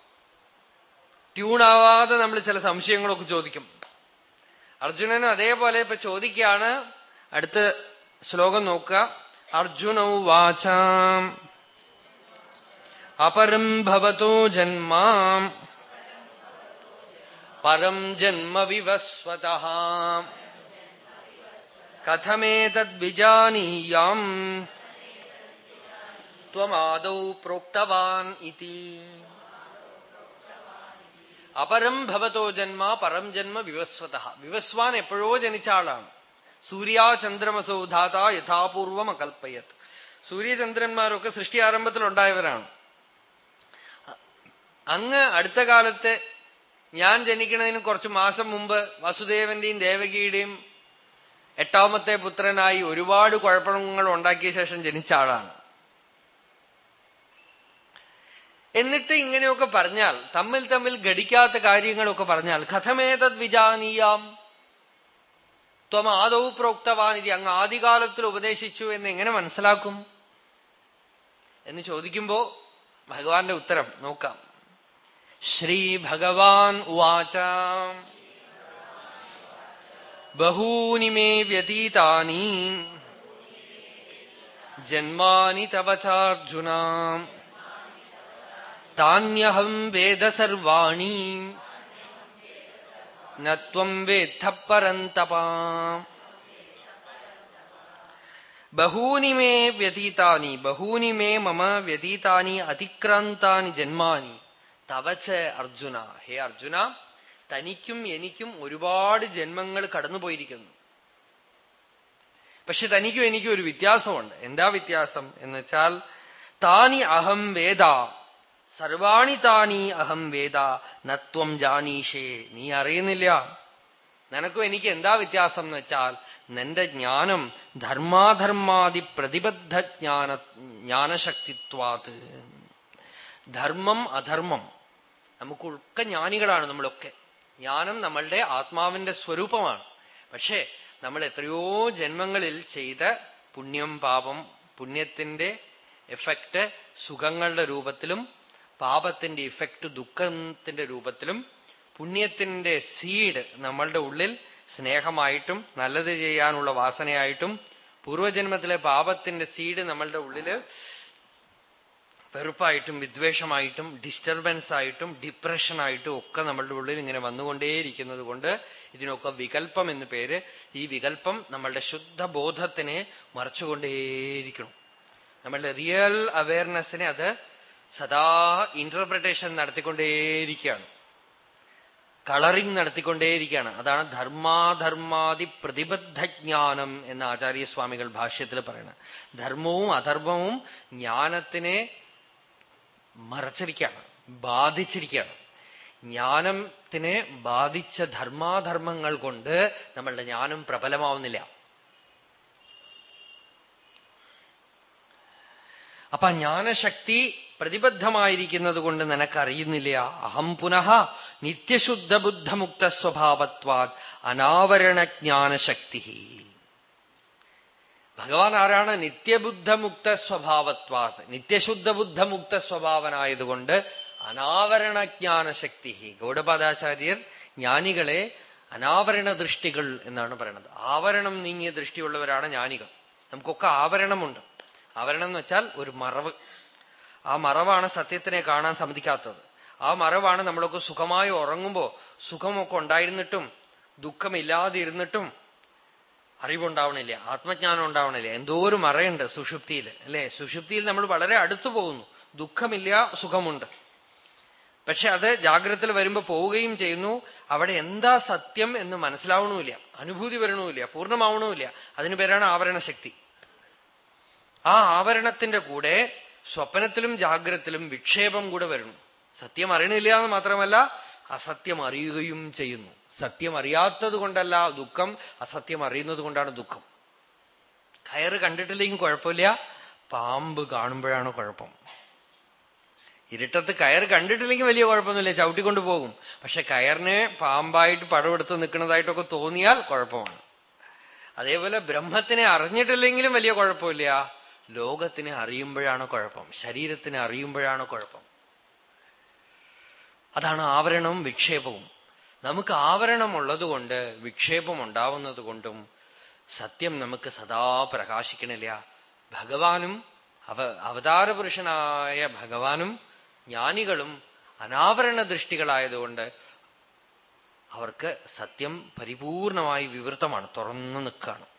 ട്യൂൺ ആവാതെ നമ്മൾ ചില സംശയങ്ങളൊക്കെ ചോദിക്കും. അർജുനനും അതേപോലെ ഇപ്പൊ ചോദിക്കുകയാണ്. അടുത്ത ശ്ലോകം നോക്കുക. അർജുന വാചാം അപരം ഭവതോ ജന്മാം പരം ജന്മ വിവസ്വത കഥമേതദ്വിജാനീയാം ത്വമാദൗ പ്രോക്തവാൻ ഇതി അപരം ഭവതോ ജന്മ പരം ജന്മ വിവസ്വത വിവസ്വാൻ എപ്പോഴോ ജനിച്ച ആളാണ് സൂര്യാചന്ദ്രമസോ ധാത യഥാപൂർവം അകൽപ്പയത് സൂര്യചന്ദ്രന്മാരൊക്കെ സൃഷ്ടി ആരംഭത്തിൽ ഉണ്ടായവരാണ് അങ്ങ് അടുത്ത കാലത്തെ ഞാൻ ജനിക്കുന്നതിന് കുറച്ച് മാസം മുമ്പ് വസുദേവന്റെയും ദേവകിയുടെയും എട്ടാമത്തെ പുത്രനായി ഒരുപാട് കുഴപ്പങ്ങൾ ഉണ്ടാക്കിയ ശേഷം ജനിച്ച ആളാണ്. എന്നിട്ട് ഇങ്ങനെയൊക്കെ പറഞ്ഞാൽ തമ്മിൽ തമ്മിൽ ഘടിക്കാത്ത കാര്യങ്ങളൊക്കെ പറഞ്ഞാൽ കഥമേതദ് വിജാനീയാം ത്വം ആദൗ ഇത് അങ്ങ് ആദികാലത്തിൽ ഉപദേശിച്ചു എന്ന് എങ്ങനെ മനസ്സിലാക്കും? എന്ന് ചോദിക്കുമ്പോ ഭഗവാന്റെ ഉത്തരം നോക്കാം. ശ്രീ ഭഗവാൻ ഉവാച. ബഹൂനി മേ വ്യതീതാനി. ജന്മാനി തവചാർജുന താന്യഹം വേദ സർവാണി. നത്വം വേദ്ധ പരന്തപാ. ബഹൂനി മേ വ്യതീതാനി ബഹൂനി മേ മമ വ്യതീതാനി അതിക്രാന്താനി ജന്മാനി. തവച്ച അർജുന. ഹേ അർജുന തനിക്കും എനിക്കും ഒരുപാട് ജന്മങ്ങൾ കടന്നുപോയിരിക്കുന്നു. പക്ഷെ തനിക്കും എനിക്കും ഒരു വ്യത്യാസമുണ്ട്. എന്താ വ്യത്യാസം എന്ന് വെച്ചാൽ താനി അഹം വേദ. സർവാണി താനി അഹം വേദ. നത്വം ജാനീഷേ. നീ അറിയുന്നില്ല. നിനക്കും എനിക്ക് എന്താ വ്യത്യാസം എന്ന് വെച്ചാൽ നിന്റെ ജ്ഞാനം ധർമാധർമാതി പ്രതിബദ്ധ ജ്ഞാന ജ്ഞാനശക്തിത്വാത്. ധർമ്മം അധർമ്മം. നമുക്ക് നമുക്കൊക്കെ ജ്ഞാനികളാണ് നമ്മളൊക്കെ. ജ്ഞാനം നമ്മളുടെ ആത്മാവിന്റെ സ്വരൂപമാണ്. പക്ഷേ നമ്മൾ എത്രയോ ജന്മങ്ങളിൽ ചെയ്ത പുണ്യം പാപം പുണ്യത്തിന്റെ എഫക്റ്റ് സുഖങ്ങളുടെ രൂപത്തിലും പാപത്തിന്റെ ഇഫക്റ്റ് ദുഃഖത്തിന്റെ രൂപത്തിലും പുണ്യത്തിന്റെ സീഡ് നമ്മളുടെ ഉള്ളിൽ സ്നേഹമായിട്ടും നല്ലത് ചെയ്യാനുള്ള വാസനയായിട്ടും പൂർവജന്മത്തിലെ പാപത്തിന്റെ സീഡ് നമ്മളുടെ ഉള്ളിൽ വെറുപ്പായിട്ടും വിദ്വേഷമായിട്ടും ഡിസ്റ്റർബൻസ് ആയിട്ടും ഡിപ്രഷൻ ആയിട്ടും ഒക്കെ നമ്മളുടെ ഉള്ളിൽ ഇങ്ങനെ വന്നുകൊണ്ടേയിരിക്കുന്നത് കൊണ്ട് ഇതിനൊക്കെ വികല്പം എന്ന് പേര് ഈ വികല്പം നമ്മളുടെ ശുദ്ധ ബോധത്തിനെ മറച്ചുകൊണ്ടേയിരിക്കണം. നമ്മളുടെ റിയൽ അവയർനെസ്സിനെ അത് സദാ ഇന്റർപ്രിട്ടേഷൻ നടത്തിക്കൊണ്ടേയിരിക്കുകയാണ്. കളറിംഗ് നടത്തിക്കൊണ്ടേയിരിക്കുകയാണ്. അതാണ് ധർമാധർമാതി പ്രതിബദ്ധജ്ഞാനം എന്ന് ആചാര്യസ്വാമികൾ ഭാഷ്യത്തിൽ പറയണത് ധർമ്മവും അധർമ്മവും ജ്ഞാനത്തിനെ മറച്ചിരിക്കുകയാണ് ബാധിച്ചിരിക്കുകയാണ്. ജ്ഞാനത്തിനെ ബാധിച്ച ധർമാധർമ്മങ്ങൾ കൊണ്ട് നമ്മളുടെ ജ്ഞാനം പ്രബലമാവുന്നില്ല. അപ്പൊ ജ്ഞാനശക്തി പ്രതിബദ്ധമായിരിക്കുന്നത് കൊണ്ട് നിനക്കറിയുന്നില്ല. അഹം പുനഃ നിത്യശുദ്ധ ബുദ്ധമുക്ത സ്വഭാവത്വാത് അനാവരണ ജ്ഞാനശക്തി ഭഗവാൻ ആരാണ്? നിത്യബുദ്ധമുക്ത സ്വഭാവത്വാത് നിത്യശുദ്ധ ബുദ്ധമുക്ത സ്വഭാവനായതുകൊണ്ട് അനാവരണ ജ്ഞാനശക്തി ഗൗഡപാദാചാര്യർ ജ്ഞാനികളെ അനാവരണ ദൃഷ്ടികൾ എന്നാണ് പറയുന്നത്. ആവരണം നീങ്ങിയ ദൃഷ്ടിയുള്ളവരാണ് ജ്ഞാനികൾ. നമുക്കൊക്കെ ആവരണമുണ്ട്. ആവരണം എന്ന് വെച്ചാൽ ഒരു മറവ്. ആ മറവാണ് സത്യത്തിനെ കാണാൻ സമ്മതിക്കാത്തത്. ആ മറവാണ് നമ്മളൊക്കെ സുഖമായി ഉറങ്ങുമ്പോൾ സുഖമൊക്കെ ഉണ്ടായിരുന്നിട്ടും ദുഃഖമില്ലാതിരുന്നിട്ടും അറിവുണ്ടാവണില്ല ആത്മജ്ഞാനം ഉണ്ടാവണില്ല. എന്തോ ഒരു മറയുണ്ട് സുഷുപ്തിയിൽ അല്ലെ? സുഷുപ്തിയിൽ നമ്മൾ വളരെ അടുത്തു പോകുന്നു. ദുഃഖമില്ല സുഖമുണ്ട്. പക്ഷെ അത് ജാഗ്രതയിൽ വരുമ്പോ പോവുകയും ചെയ്യുന്നു. അവിടെ എന്താ സത്യം എന്ന് മനസ്സിലാവണമില്ല അനുഭൂതി വരണമില്ല പൂർണമാവണമില്ല. അതിന് പേരാണ് ആവരണശക്തി. ആ ആവരണത്തിന്റെ കൂടെ സ്വപ്നത്തിലും ജാഗ്രത്തിലും വിക്ഷേപം കൂടെ വരുന്നു സത്യം അറിയണില്ല എന്ന് മാത്രമല്ല അസത്യം അറിയുകയും ചെയ്യുന്നു. സത്യം അറിയാത്തത് കൊണ്ടല്ല ദുഃഖം അസത്യം അറിയുന്നത് കൊണ്ടാണ് ദുഃഖം. കയറ് കണ്ടിട്ടില്ലെങ്കിൽ കുഴപ്പമില്ല പാമ്പ് കാണുമ്പോഴാണ് കുഴപ്പം. ഇരുട്ടത്ത് കയർ കണ്ടിട്ടില്ലെങ്കിൽ വലിയ കുഴപ്പമൊന്നുമില്ല ചവിട്ടിക്കൊണ്ട് പോകും. പക്ഷെ കയറിനെ പാമ്പായിട്ട് പടമെടുത്ത് നിൽക്കുന്നതായിട്ടൊക്കെ തോന്നിയാൽ കുഴപ്പമാണ്. അതേപോലെ ബ്രഹ്മത്തിനെ അറിഞ്ഞിട്ടില്ലെങ്കിലും വലിയ കുഴപ്പമില്ല. ലോകത്തിനെ അറിയുമ്പോഴാണ് കുഴപ്പം? ശരീരത്തിനെ അറിയുമ്പോഴാണ് കുഴപ്പം? അതാണ് ആവരണവും വിക്ഷേപവും. നമുക്ക് ആവരണം ഉള്ളതുകൊണ്ട് വിക്ഷേപം ഉണ്ടാവുന്നത് കൊണ്ടും സത്യം നമുക്ക് സദാ പ്രകാശിക്കണില്ല. ഭഗവാനും അവ അവതാരപുരുഷനായ ഭഗവാനും ജ്ഞാനികളും അനാവരണ ദൃഷ്ടികളായതുകൊണ്ട് അവർക്ക് സത്യം പരിപൂർണമായി വിവൃതമാണ് തുറന്നു നിൽക്കുകയാണ്.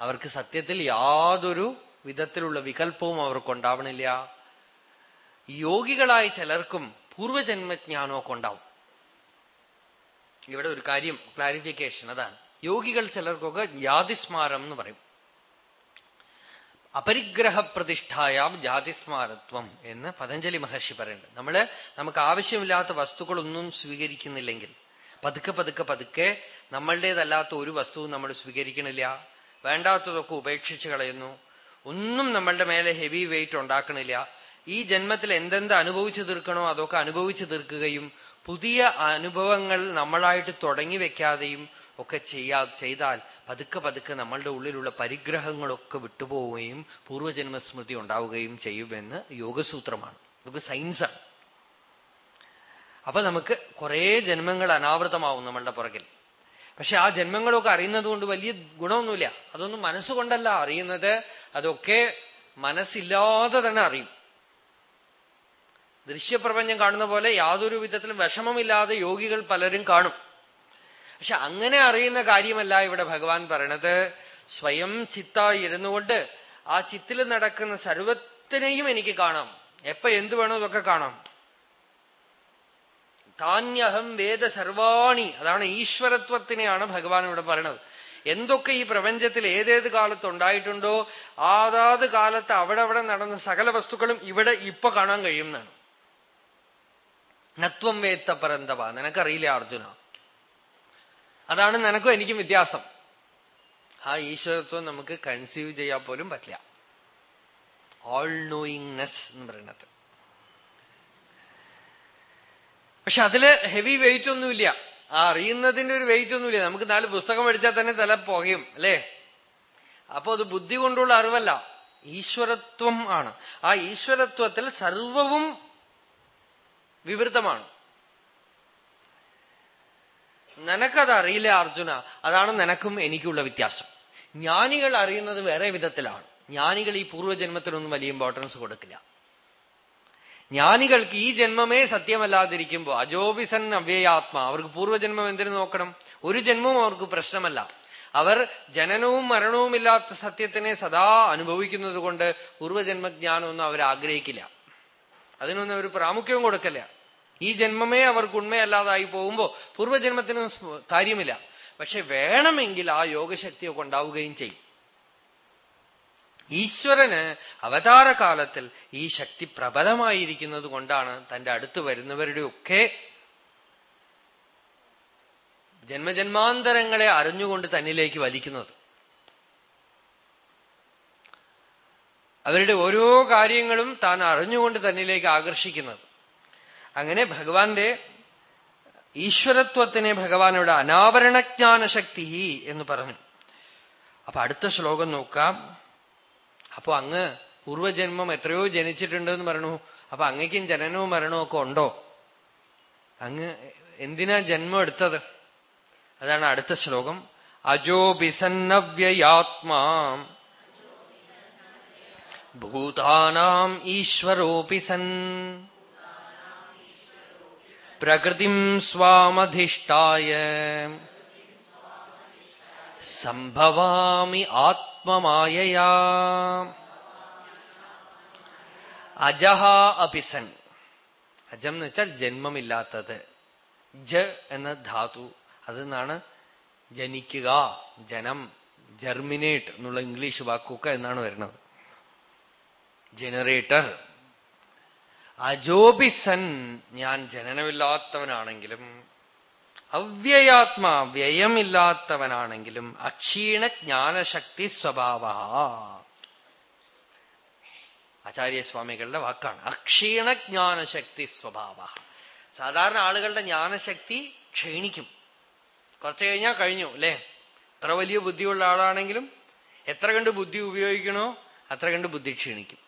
അവർക്ക് സത്യത്തിൽ യാതൊരു വിധത്തിലുള്ള വികല്പവും അവർക്കുണ്ടാവണില്ല യോഗികളായ ചിലർക്കും പൂർവജന്മജ്ഞാനമൊക്കെ ഉണ്ടാവും. ഇവിടെ ഒരു കാര്യം ക്ലാരിഫിക്കേഷൻ അതാണ്. യോഗികൾ ചിലർക്കൊക്കെ ജാതിസ്മാരം എന്ന് പറയും. അപരിഗ്രഹ പ്രതിഷ്ഠായാം ജാതിസ്മാരത്വം എന്ന് പതഞ്ജലി മഹർഷി പറയുന്നുണ്ട്. നമ്മൾ നമുക്ക് ആവശ്യമില്ലാത്ത വസ്തുക്കളൊന്നും സ്വീകരിക്കുന്നില്ലെങ്കിൽ പതുക്കെ പതുക്കെ പതുക്കെ നമ്മളുടേതല്ലാത്ത ഒരു വസ്തുവും നമ്മൾ സ്വീകരിക്കണില്ല. വേണ്ടാത്തതൊക്കെ ഉപേക്ഷിച്ച് കളയുന്നു. ഒന്നും നമ്മളുടെ മേലെ ഹെവി വെയിറ്റ് ഉണ്ടാക്കണില്ല. ഈ ജന്മത്തിൽ എന്തെന്ത് അനുഭവിച്ചു തീർക്കണോ അതൊക്കെ അനുഭവിച്ചു തീർക്കുകയും പുതിയ അനുഭവങ്ങൾ നമ്മളായിട്ട് തുടങ്ങി വെക്കാതെയും ഒക്കെ ചെയ്യാ ചെയ്താൽ പതുക്കെ പതുക്കെ നമ്മളുടെ ഉള്ളിലുള്ള പരിഗ്രഹങ്ങളൊക്കെ വിട്ടുപോവുകയും പൂർവജന്മസ്മൃതി ഉണ്ടാവുകയും ചെയ്യുമെന്ന് യോഗസൂത്രമാണ്. നമുക്ക് സയൻസാണ് അപ്പൊ നമുക്ക് കുറേ ജന്മങ്ങൾ അനാവൃതമാവും നമ്മളുടെ പുറകിൽ. പക്ഷെ ആ ജന്മങ്ങളൊക്കെ അറിയുന്നത് കൊണ്ട് വലിയ ഗുണമൊന്നുമില്ല. അതൊന്നും മനസ്സുകൊണ്ടല്ല അറിയുന്നത്. അതൊക്കെ മനസ്സില്ലാതെ തന്നെ അറിയും. ദൃശ്യപ്രപഞ്ചം കാണുന്ന പോലെ യാതൊരു വിധത്തിലും വിഷമമില്ലാതെ യോഗികൾ പലരും കാണും. പക്ഷെ അങ്ങനെ അറിയുന്ന കാര്യമല്ല ഇവിടെ ഭഗവാൻ പറയണത്. സ്വയം ചിത്തായി ഇരുന്നുകൊണ്ട് ആ ചിത്തിൽ നടക്കുന്ന സർവത്തിനെയും എനിക്ക് കാണാം. എപ്പ എന്ത് വേണോ അതൊക്കെ കാണാം. താന്യഹം വേദ സർവാണി. അതാണ് ഈശ്വരത്വത്തിനെയാണ് ഭഗവാൻ ഇവിടെ പറയണത്. എന്തൊക്കെ ഈ പ്രപഞ്ചത്തിൽ ഏതേത് കാലത്ത് ഉണ്ടായിട്ടുണ്ടോ ആതാത് കാലത്ത് അവിടെ അവിടെ നടന്ന സകല വസ്തുക്കളും ഇവിടെ ഇപ്പൊ കാണാൻ കഴിയുന്നതാണ്. നത്വം വേത്ത പരന്തവ നിനക്കറിയില്ല അർജുന? അതാണ് നിനക്കും എനിക്കും വ്യത്യാസം. ആ ഈശ്വരത്വം നമുക്ക് കൺസീവ് ചെയ്യാൻ പോലും പറ്റില്ല. ഓൾ നോയിങ്നെസ് എന്ന് പറയുന്നത്. പക്ഷെ അതിൽ ഹെവി വെയിറ്റ് ഒന്നുമില്ല. ആ അറിയുന്നതിന്റെ ഒരു വെയിറ്റ് ഒന്നുമില്ല. നമുക്ക് നാല് പുസ്തകം പഠിച്ചാൽ തന്നെ തല പുകയും അല്ലേ? അപ്പോ അത് ബുദ്ധി കൊണ്ടുള്ള അറിവല്ല. ഈശ്വരത്വം ആണ്. ആ ഈശ്വരത്വത്തിൽ സർവവും വിവൃതമാണ്. നിനക്കത് അറിയില്ല അർജുന. അതാണ് നിനക്കും എനിക്കുള്ള വ്യത്യാസം. ജ്ഞാനികൾ അറിയുന്നത് വേറെ വിധത്തിലാണ്. ജ്ഞാനികൾ ഈ പൂർവജന്മത്തിനൊന്നും വലിയ ഇമ്പോർട്ടൻസ് കൊടുക്കില്ല. ജ്ഞാനികൾക്ക് ഈ ജന്മമേ സത്യമല്ലാതിരിക്കുമ്പോ അജോപിസൻ അവ്യയാത്മാ. അവർക്ക് പൂർവജന്മം എന്തിനു നോക്കണം? ഒരു ജന്മവും അവർക്ക് പ്രശ്നമല്ല. അവർ ജനനവും മരണവും ഇല്ലാത്ത സത്യത്തിനെ സദാ അനുഭവിക്കുന്നത് കൊണ്ട് പൂർവജന്മജ്ഞാനമൊന്നും അവർ ആഗ്രഹിക്കില്ല. അതിനൊന്നും അവർ പ്രാമുഖ്യവും കൊടുക്കില്ല. ഈ ജന്മമേ അവർക്ക് ഉണ്മയല്ലാതായി പോകുമ്പോ പൂർവജന്മത്തിനൊന്നും കാര്യമില്ല. പക്ഷെ വേണമെങ്കിൽ ആ യോഗശക്തിയൊക്കെ ഉണ്ടാവുകയും ചെയ്യും. ഈശ്വരന് അവതാരകാലത്തിൽ ഈ ശക്തി പ്രബലമായിരിക്കുന്നത് കൊണ്ടാണ് തന്റെ അടുത്ത് വരുന്നവരുടെയൊക്കെ ജന്മജന്മാന്തരങ്ങളെ അറിഞ്ഞുകൊണ്ട് തന്നിലേക്ക് വലിക്കുന്നത്. അവരുടെ ഓരോ കാര്യങ്ങളും താൻ അറിഞ്ഞുകൊണ്ട് തന്നിലേക്ക് ആകർഷിക്കുന്നത്. അങ്ങനെ ഭഗവാന്റെ ഈശ്വരത്വത്തിനെ ഭഗവാനോട് അനാവരണജ്ഞാന ശക്തി എന്ന് പറഞ്ഞു. അപ്പൊ അടുത്ത ശ്ലോകം നോക്കാം. അപ്പൊ അങ്ങ് പൂർവജന്മം എത്രയോ ജനിച്ചിട്ടുണ്ടെന്ന് പറഞ്ഞു അപ്പൊ അങ്ങയ്ക്കും ജനനവും മരണവും ഒക്കെ ഉണ്ടോ? അങ്ങ് എന്തിനാ ജന്മം എടുത്തത്? അതാണ് അടുത്ത ശ്ലോകം. അജോ അജോപിസന്നവ്യയാത്മാ ഭൂതാനാം ഈശ്വരോപി സൻ. പ്രകൃതിം സ്വാമധിഷ്ഠായ. സംഭവാമി ആത്മമായയാ. അജഹ അപിസൻ അജം എന്ന് വെച്ചാൽ ജന്മമില്ലാത്തത്. ജ എന്ന ധാതു. അതെന്നാണ്? ജനിക്കുക ജനം ജെർമിനേറ്റ് എന്നുള്ള ഇംഗ്ലീഷ് വാക്കുക എന്നാണ് വരുന്നത്. ജനറേറ്റർ. അജോബിസൻ ഞാൻ ജനനമില്ലാത്തവനാണെങ്കിലും അവ്യയാത്മാ വ്യയമില്ലാത്തവനാണെങ്കിലും അക്ഷീണ ജ്ഞാനശക്തി സ്വഭാവ. ആചാര്യസ്വാമികളുടെ വാക്കാണ്. അക്ഷീണ ജ്ഞാനശക്തി സ്വഭാവ. സാധാരണ ആളുകളുടെ ജ്ഞാനശക്തി ക്ഷീണിക്കും. കുറച്ചു കഴിഞ്ഞാൽ കഴിഞ്ഞു അല്ലേ? എത്ര വലിയ ബുദ്ധിയുള്ള ആളാണെങ്കിലും എത്ര കണ്ട് ബുദ്ധി ഉപയോഗിക്കണോ അത്ര കണ്ട് ബുദ്ധി ക്ഷീണിക്കും.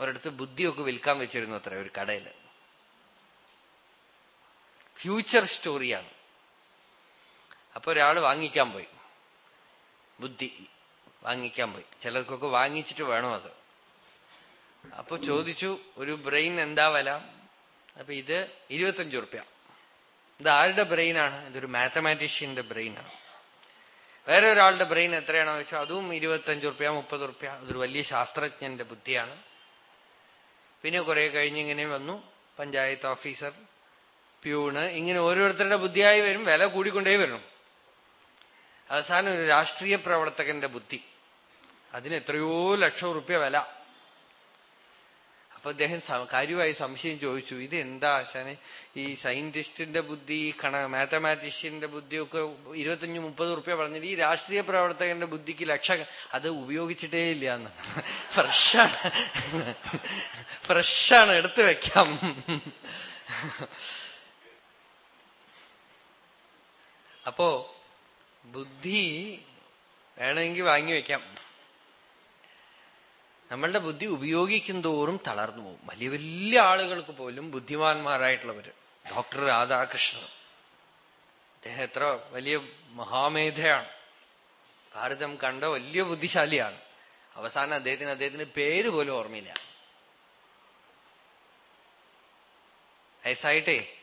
ഒരിടത്ത് ബുദ്ധിയൊക്കെ വിൽക്കാൻ വെച്ചിരുന്നു അത്ര ഒരു കടയിൽ ഫ്യൂച്ചർ സ്റ്റോറിയാണ്. അപ്പൊ ഒരാൾ വാങ്ങിക്കാൻ പോയി. ബുദ്ധി വാങ്ങിക്കാൻ പോയി. ചിലർക്കൊക്കെ വാങ്ങിച്ചിട്ട് വേണം അത്. അപ്പൊ ചോദിച്ചു ഒരു ബ്രെയിൻ എന്താ വില? അപ്പൊ ഇത് ഇരുപത്തഞ്ചു റുപ്യ ഇത് ആരുടെ ബ്രെയിനാണ് ഇതൊരു മാത്തമാറ്റീഷ്യന്റെ ബ്രെയിനാണ് വേറെ ഒരാളുടെ ബ്രെയിൻ എത്രയാണോ വെച്ചാൽ അതും ഇരുപത്തഞ്ചു റുപ്യ മുപ്പത് റുപ്യ അതൊരു വലിയ ശാസ്ത്രജ്ഞന്റെ ബുദ്ധിയാണ്. പിന്നെ കുറെ കഴിഞ്ഞിങ്ങനെ വന്നു. പഞ്ചായത്ത് ഓഫീസർ പ്യൂണ് ഇങ്ങനെ ഓരോരുത്തരുടെ ബുദ്ധിയായി വരും വില കൂടിക്കൊണ്ടേ വരണം അവസാനം ഒരു രാഷ്ട്രീയ പ്രവർത്തകന്റെ ബുദ്ധി. അതിന് എത്രയോ ലക്ഷം റുപ്യ വില. അപ്പൊ അദ്ദേഹം കാര്യമായി സംശയം ചോദിച്ചു ഇത് എന്താ ആശാനെ? ഈ സയന്റിസ്റ്റിന്റെ ബുദ്ധി കണ മാത്തമാറ്റീഷ്യന്റെ ബുദ്ധിയൊക്കെ ഇരുപത്തഞ്ച് മുപ്പത് റുപ്യ പറഞ്ഞിട്ട് ഈ രാഷ്ട്രീയ പ്രവർത്തകന്റെ ബുദ്ധിക്ക് ലക്ഷ അത് ഉപയോഗിച്ചിട്ടേ ഇല്ല എന്ന്. ഫ്രഷാണ്. ഫ്രഷാണ് എടുത്തു വെക്കാം. അപ്പോ ബുദ്ധി വേണമെങ്കിൽ വാങ്ങി വെക്കാം. നമ്മളുടെ ബുദ്ധി ഉപയോഗിക്കും തോറും തളർന്നു പോകും. വലിയ വലിയ ആളുകൾക്ക് പോലും ബുദ്ധിമാന്മാരായിട്ടുള്ളവര് ഡോക്ടർ രാധാകൃഷ്ണൻ അദ്ദേഹം എത്ര വലിയ മഹാമേധയാണ്. ഭാരതം കണ്ട വലിയ ബുദ്ധിശാലിയാണ്. അവസാനം അദ്ദേഹത്തിന് അദ്ദേഹത്തിന് പേര് പോലും ഓർമ്മയില്ല. വയസ്സായിട്ടേ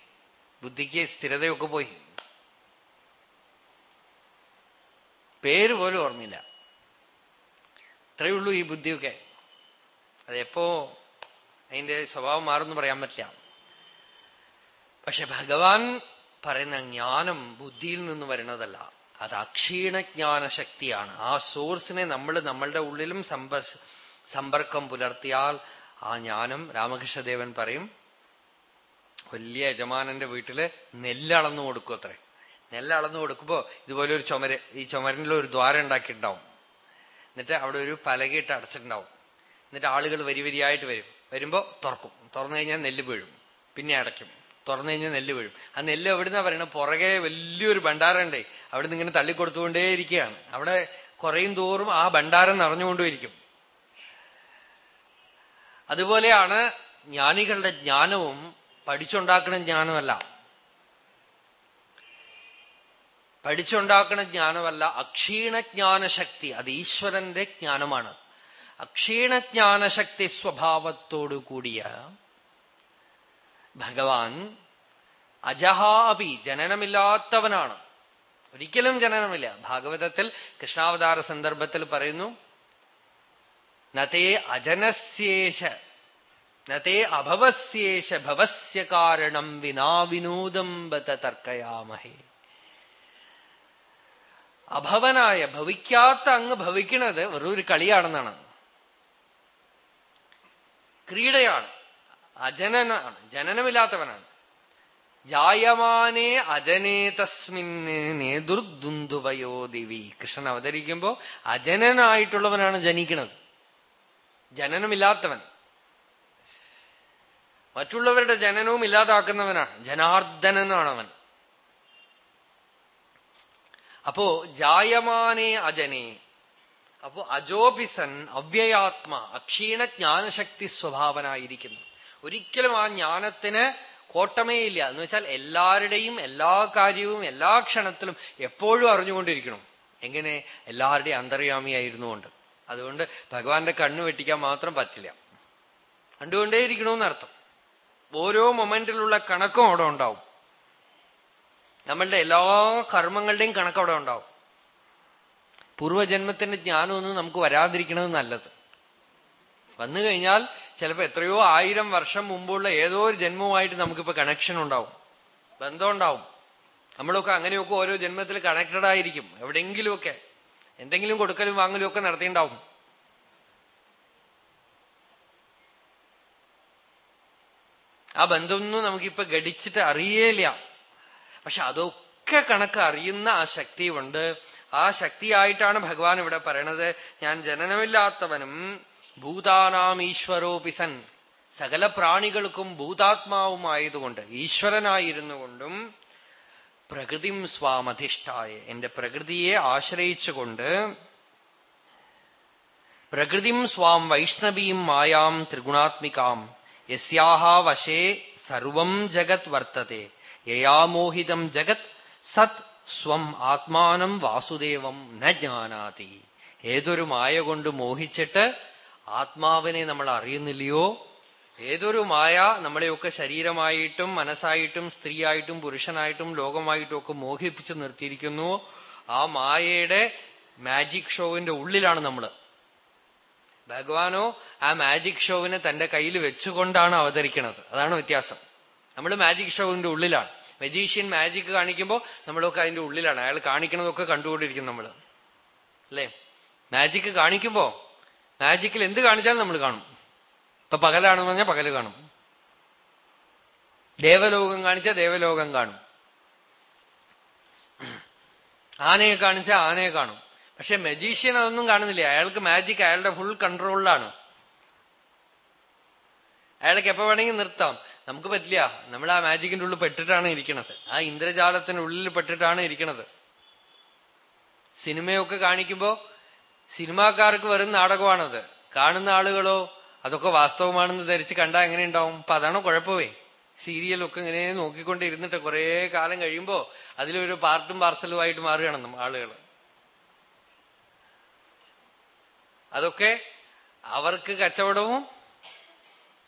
ബുദ്ധിക്ക് സ്ഥിരതയൊക്കെ പോയി. പേര് പോലും ഓർമ്മയില്ല. ഇത്രയുള്ളൂ ഈ ബുദ്ധിയൊക്കെ. അതെപ്പോ അതിന്റെ സ്വഭാവം മാറുന്നു പറയാൻ പറ്റില്ല. പക്ഷെ ഭഗവാൻ പറയുന്ന ജ്ഞാനം ബുദ്ധിയിൽ നിന്ന് വരുന്നതല്ല. അത് അക്ഷീണ ജ്ഞാനശക്തിയാണ് ആ സോഴ്സിനെ നമ്മൾ നമ്മളുടെ ഉള്ളിലും സമ്പർക്കം പുലർത്തിയാൽ ആ ജ്ഞാനം രാമകൃഷ്ണദേവൻ പറയും വലിയ യജമാനന്റെ വീട്ടിൽ നെല്ലളന്നു കൊടുക്കും അത്രേ. നെല്ലളന്നു കൊടുക്കുമ്പോ ഇതുപോലെ ഒരു ചുമര് ഈ ചുമരിനുള്ള ഒരു ദ്വാരം ഉണ്ടാക്കിയിട്ടുണ്ടാവും. എന്നിട്ട് അവിടെ ഒരു പലകയിട്ട് അടച്ചിട്ടുണ്ടാവും. എന്നിട്ട് ആളുകൾ വരി വരിയായിട്ട് വരും. വരുമ്പോ തുറക്കും. തുറന്നു കഴിഞ്ഞാൽ നെല്ല് വീഴും. പിന്നെ അടയ്ക്കും. തുറന്നു കഴിഞ്ഞാൽ നെല്ല് വീഴും. ആ നെല്ല് എവിടുന്നാ പറയണ പുറകെ വലിയൊരു ഭണ്ഡാരണ്ടേ അവിടെ നിന്ന് ഇങ്ങനെ തള്ളിക്കൊടുത്തുകൊണ്ടേയിരിക്കുകയാണ് അവിടെ കുറയും തോറും ആ ഭണ്ഡാരം നിറഞ്ഞുകൊണ്ടുമിരിക്കും അതുപോലെയാണ് ജ്ഞാനികളുടെ ജ്ഞാനവും പഠിച്ചുണ്ടാക്കുന്ന ജ്ഞാനമല്ല പഠിച്ചുണ്ടാക്കുന്ന ജ്ഞാനമല്ല അക്ഷീണ ജ്ഞാനശക്തി അത് ഈശ്വരന്റെ ജ്ഞാനമാണ്. അക്ഷീണജ്ഞാനശക്തി സ്വഭാവത്തോടു കൂടിയ ഭഗവാൻ അജഹാപി ജനനമില്ലാത്തവനാണ്. ഒരിക്കലും ജനനമില്ല. ഭാഗവതത്തിൽ കൃഷ്ണാവതാര സന്ദർഭത്തിൽ പറയുന്നു നതേ അജനസ്യേഷ നതേ അഭവസ്യേഷ ഭവസ്യ കാരണം വിനാ വിനോദം ബത തർക്കയാമഹേ. അഭവനായ ഭവിക്കാത്ത അങ്ങ് ഭവിക്കുന്നത് വെറും ഒരു കളിയാണെന്നാണ്. ക്രീഡയാണ്. അജനനാണ്. ജനനമില്ലാത്തവനാണ്. ജായമാനേ അജനേ തസ്മിന് ദുർദുന്ദുവയോ ദിവി. കൃഷ്ണൻ അവതരിക്കുമ്പോ അജനനായിട്ടുള്ളവനാണ് ജനിക്കുന്നത്. ജനനമില്ലാത്തവൻ. മറ്റുള്ളവരുടെ ജനനവും ഇല്ലാതാക്കുന്നവനാണ്. ജനാർദ്ദനനാണ് അവൻ അപ്പോ ജായമാനേ അജനെ. അപ്പോ അജോപിസൻ അവ്യയാത്മ അക്ഷീണ ജ്ഞാനശക്തി സ്വഭാവനായിരിക്കുന്നു. ഒരിക്കലും ആ ജ്ഞാനത്തിന് കോട്ടമേ ഇല്ല. എന്ന് വെച്ചാൽ എല്ലാവരുടെയും എല്ലാ കാര്യവും എല്ലാ ക്ഷണത്തിലും എപ്പോഴും അറിഞ്ഞുകൊണ്ടിരിക്കണം. എങ്ങനെ? എല്ലാവരുടെയും അന്തർയാമിയായിരുന്നുകൊണ്ട് അതുകൊണ്ട് ഭഗവാന്റെ കണ്ണു വെട്ടിക്കാൻ മാത്രം പറ്റില്ല. കണ്ടുകൊണ്ടേയിരിക്കണമെന്ന് അർത്ഥം ഓരോ മൊമെന്റിലുള്ള കണക്കും അവിടെ ഉണ്ടാവും. നമ്മളുടെ എല്ലാ കർമ്മങ്ങളുടെയും കണക്ക് അവിടെ ഉണ്ടാവും. പൂർവജന്മത്തിന്റെ ജ്ഞാനമൊന്നും നമുക്ക് വരാതിരിക്കണത് നല്ലത്. വന്നു കഴിഞ്ഞാൽ ചിലപ്പോ എത്രയോ ആയിരം വർഷം മുമ്പുള്ള ഏതോ ഒരു ജന്മവുമായിട്ട് നമുക്കിപ്പോ കണക്ഷൻ ഉണ്ടാവും. ബന്ധം ഉണ്ടാവും നമ്മളൊക്കെ അങ്ങനെയൊക്കെ ഓരോ ജന്മത്തിൽ കണക്റ്റഡ് ആയിരിക്കും. എവിടെയെങ്കിലുമൊക്കെ. എന്തെങ്കിലും കൊടുക്കലും വാങ്ങലും ഒക്കെ നടത്തിയിട്ടുണ്ടാവും. ആ ബന്ധമൊന്നും നമുക്കിപ്പോ ഗടിച്ചിട്ട് അറിയേല പക്ഷെ അതൊക്കെ കണക്ക് അറിയുന്ന ആ ശക്തി ഉണ്ട് ആ ശക്തിയായിട്ടാണ് ഭഗവാൻ ഇവിടെ പറയണത്. ഞാൻ ജനനമില്ലാത്തവനും ഭൂതാനാം ഈശ്വരോപിസൻ സകല പ്രാണികൾക്കും ഭൂതാത്മാവുമായതുകൊണ്ട് ഈശ്വരനായിരുന്നു കൊണ്ടും പ്രകൃതിം സ്വാമധിഷ്ഠായ. എന്റെ പ്രകൃതിയെ ആശ്രയിച്ചുകൊണ്ട് പ്രകൃതിം സ്വാം വൈഷ്ണവീം മായാം ത്രിഗുണാത്മികാം. യസ്യാഹ വശേ സർവം ജഗത് വർത്തത്തെ യയാമോഹിതം ജഗത് സത് സ്വം ആത്മാനം വാസുദേവം ന ജ്ഞാനാതി. ഏതൊരു മായ കൊണ്ട് മോഹിച്ചിട്ട് ആത്മാവിനെ നമ്മൾ അറിയുന്നില്ലയോ? ഏതൊരു മായ നമ്മളെയൊക്കെ ശരീരമായിട്ടും മനസ്സായിട്ടും സ്ത്രീയായിട്ടും പുരുഷനായിട്ടും ലോകമായിട്ടും ഒക്കെ മോഹിപ്പിച്ച് നിർത്തിയിരിക്കുന്നു. ആ മായയുടെ മാജിക് ഷോവിന്റെ ഉള്ളിലാണ് നമ്മൾ. ഭഗവാനോ ആ മാജിക് ഷോവിനെ തന്റെ കയ്യിൽ വെച്ചുകൊണ്ടാണ് അവതരിക്കുന്നത് അതാണ് വ്യത്യാസം. നമ്മൾ മാജിക് ഷോവിന്റെ ഉള്ളിലാണ്. മജീഷ്യൻ മാജിക് കാണിക്കുമ്പോൾ നമ്മളൊക്കെ അതിന്റെ ഉള്ളിലാണ്. അയാൾ കാണിക്കണതൊക്കെ കണ്ടുകൊണ്ടിരിക്കും നമ്മൾ അല്ലേ? മാജിക് കാണിക്കുമ്പോ മാജിക്കിൽ എന്ത് കാണിച്ചാലും നമ്മൾ കാണും. ഇപ്പൊ പകലാണെന്ന് പറഞ്ഞാൽ പകൽ കാണും. ദേവലോകം കാണിച്ചാൽ ദേവലോകം കാണും. ആനയെ കാണിച്ചാൽ ആനയെ കാണും. പക്ഷെ മജീഷ്യൻ അതൊന്നും കാണുന്നില്ല. അയാൾക്ക് മാജിക് അയാളുടെ ഫുൾ കൺട്രോളിലാണ് അയാൾക്ക് എപ്പോ വേണമെങ്കിൽ നിർത്താം. നമുക്ക് പറ്റില്ല. നമ്മൾ ആ മാജിക്കിന്റെ ഉള്ളിൽ പെട്ടിട്ടാണ് ഇരിക്കണത്. ആ ഇന്ദ്രജാലത്തിന്റെ ഉള്ളിൽ പെട്ടിട്ടാണ് ഇരിക്കണത്. സിനിമയൊക്കെ കാണിക്കുമ്പോ സിനിമാക്കാർക്ക് വരുന്ന നാടകമാണത്. കാണുന്ന ആളുകളോ അതൊക്കെ വാസ്തവമാണെന്ന് ധരിച്ച് കണ്ടാൽ എങ്ങനെ ഉണ്ടാവും? അപ്പൊ അതാണോ കുഴപ്പമേ. സീരിയലൊക്കെ ഇങ്ങനെ നോക്കിക്കൊണ്ടിരുന്നിട്ട് കുറെ കാലം കഴിയുമ്പോ അതിലൊരു പാർട്ടും പാർസലുമായിട്ട് മാറുകയാണ് ആളുകൾ അതൊക്കെ അവർക്ക് കച്ചവടവും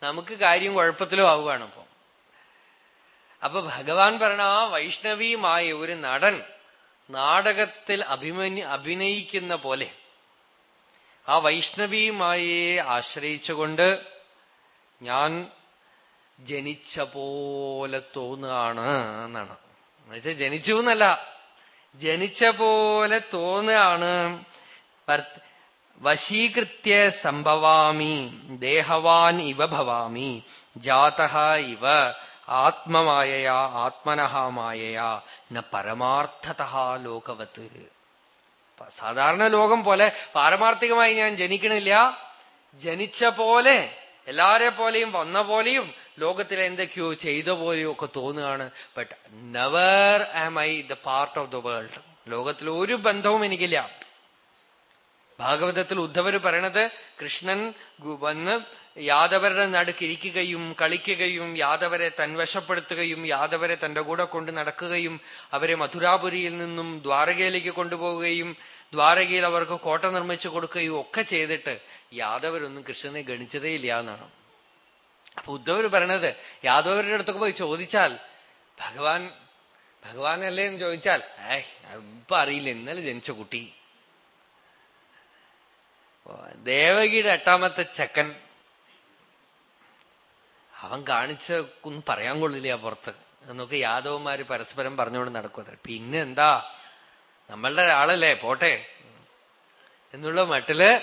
നമുക്ക് കാര്യം കുഴപ്പത്തിലും ആവുകയാണ് ഇപ്പൊ. അപ്പൊ ഭഗവാൻ പറഞ്ഞ ആ വൈഷ്ണവിയുമായ ഒരു നടൻ നാടകത്തിൽ അഭിമന്യ അഭിനയിക്കുന്ന പോലെ ആ വൈഷ്ണവിയുമായെ ആശ്രയിച്ചുകൊണ്ട് ഞാൻ ജനിച്ച പോലെ തോന്നുകയാണ് എന്നാണ്. എന്നുവെച്ചാൽ ജനിച്ചു എന്നല്ല. ജനിച്ച പോലെ തോന്നുകയാണ്. വശീകൃത്യ സംഭവാമി ദേഹവാൻ ഇവ ഭവാമി ജാത ഇവ ആത്മമായയാ ആത്മനഹമായയാ ന പരമാർത്ഥത ലോകവത്ത് സാധാരണ ലോകം പോലെ പാരമാർത്ഥികമായി ഞാൻ ജനിക്കണില്ല. ജനിച്ച പോലെ എല്ലാരെ പോലെയും വന്ന പോലെയും ലോകത്തിൽ എന്തൊക്കെയോ ചെയ്ത പോലെയോ ഒക്കെ തോന്നുകയാണ്. But never am I the part of the world ലോകത്തിൽ ഒരു ബന്ധവും എനിക്കില്ല. ഭാഗവതത്തിൽ ഉദ്ധവർ പറയണത് കൃഷ്ണൻ വന്ന് യാദവരുടെ നടുക്കിരിക്കുകയും കളിക്കുകയും യാദവരെ തൻവശപ്പെടുത്തുകയും യാദവരെ തന്റെ കൂടെ കൊണ്ട് നടക്കുകയും അവരെ മധുരാപുരിയിൽ നിന്നും ദ്വാരകയിലേക്ക് കൊണ്ടുപോവുകയും ദ്വാരകയിൽ അവർക്ക് കോട്ട നിർമ്മിച്ചു കൊടുക്കുകയും ഒക്കെ ചെയ്തിട്ട് യാദവരൊന്നും കൃഷ്ണനെ ഗണിച്ചതേ ഇല്ല എന്നാണ്. അപ്പൊ ഉദ്ധവർ പറയണത് യാദവരുടെ അടുത്തൊക്കെ പോയി ചോദിച്ചാൽ ഭഗവാൻ ഭഗവാനല്ലേ? എന്ന് ചോദിച്ചാൽ ഏയ് ഇപ്പൊ അറിയില്ല ഇന്നലെ ജനിച്ച കുട്ടി. ദേവകിയുടെ എട്ടാമത്തെ ചെക്കൻ. അവൻ കാണിച്ച ഒന്നും പറയാൻ കൊള്ളില്ല പുറത്ത്. എന്നൊക്കെ യാദവന്മാര് പരസ്പരം പറഞ്ഞുകൊണ്ട് നടക്കുന്നത് പിന്നെ എന്താ? നമ്മളുടെ ആളല്ലേ പോട്ടെ. എന്നുള്ള മട്ടിൽ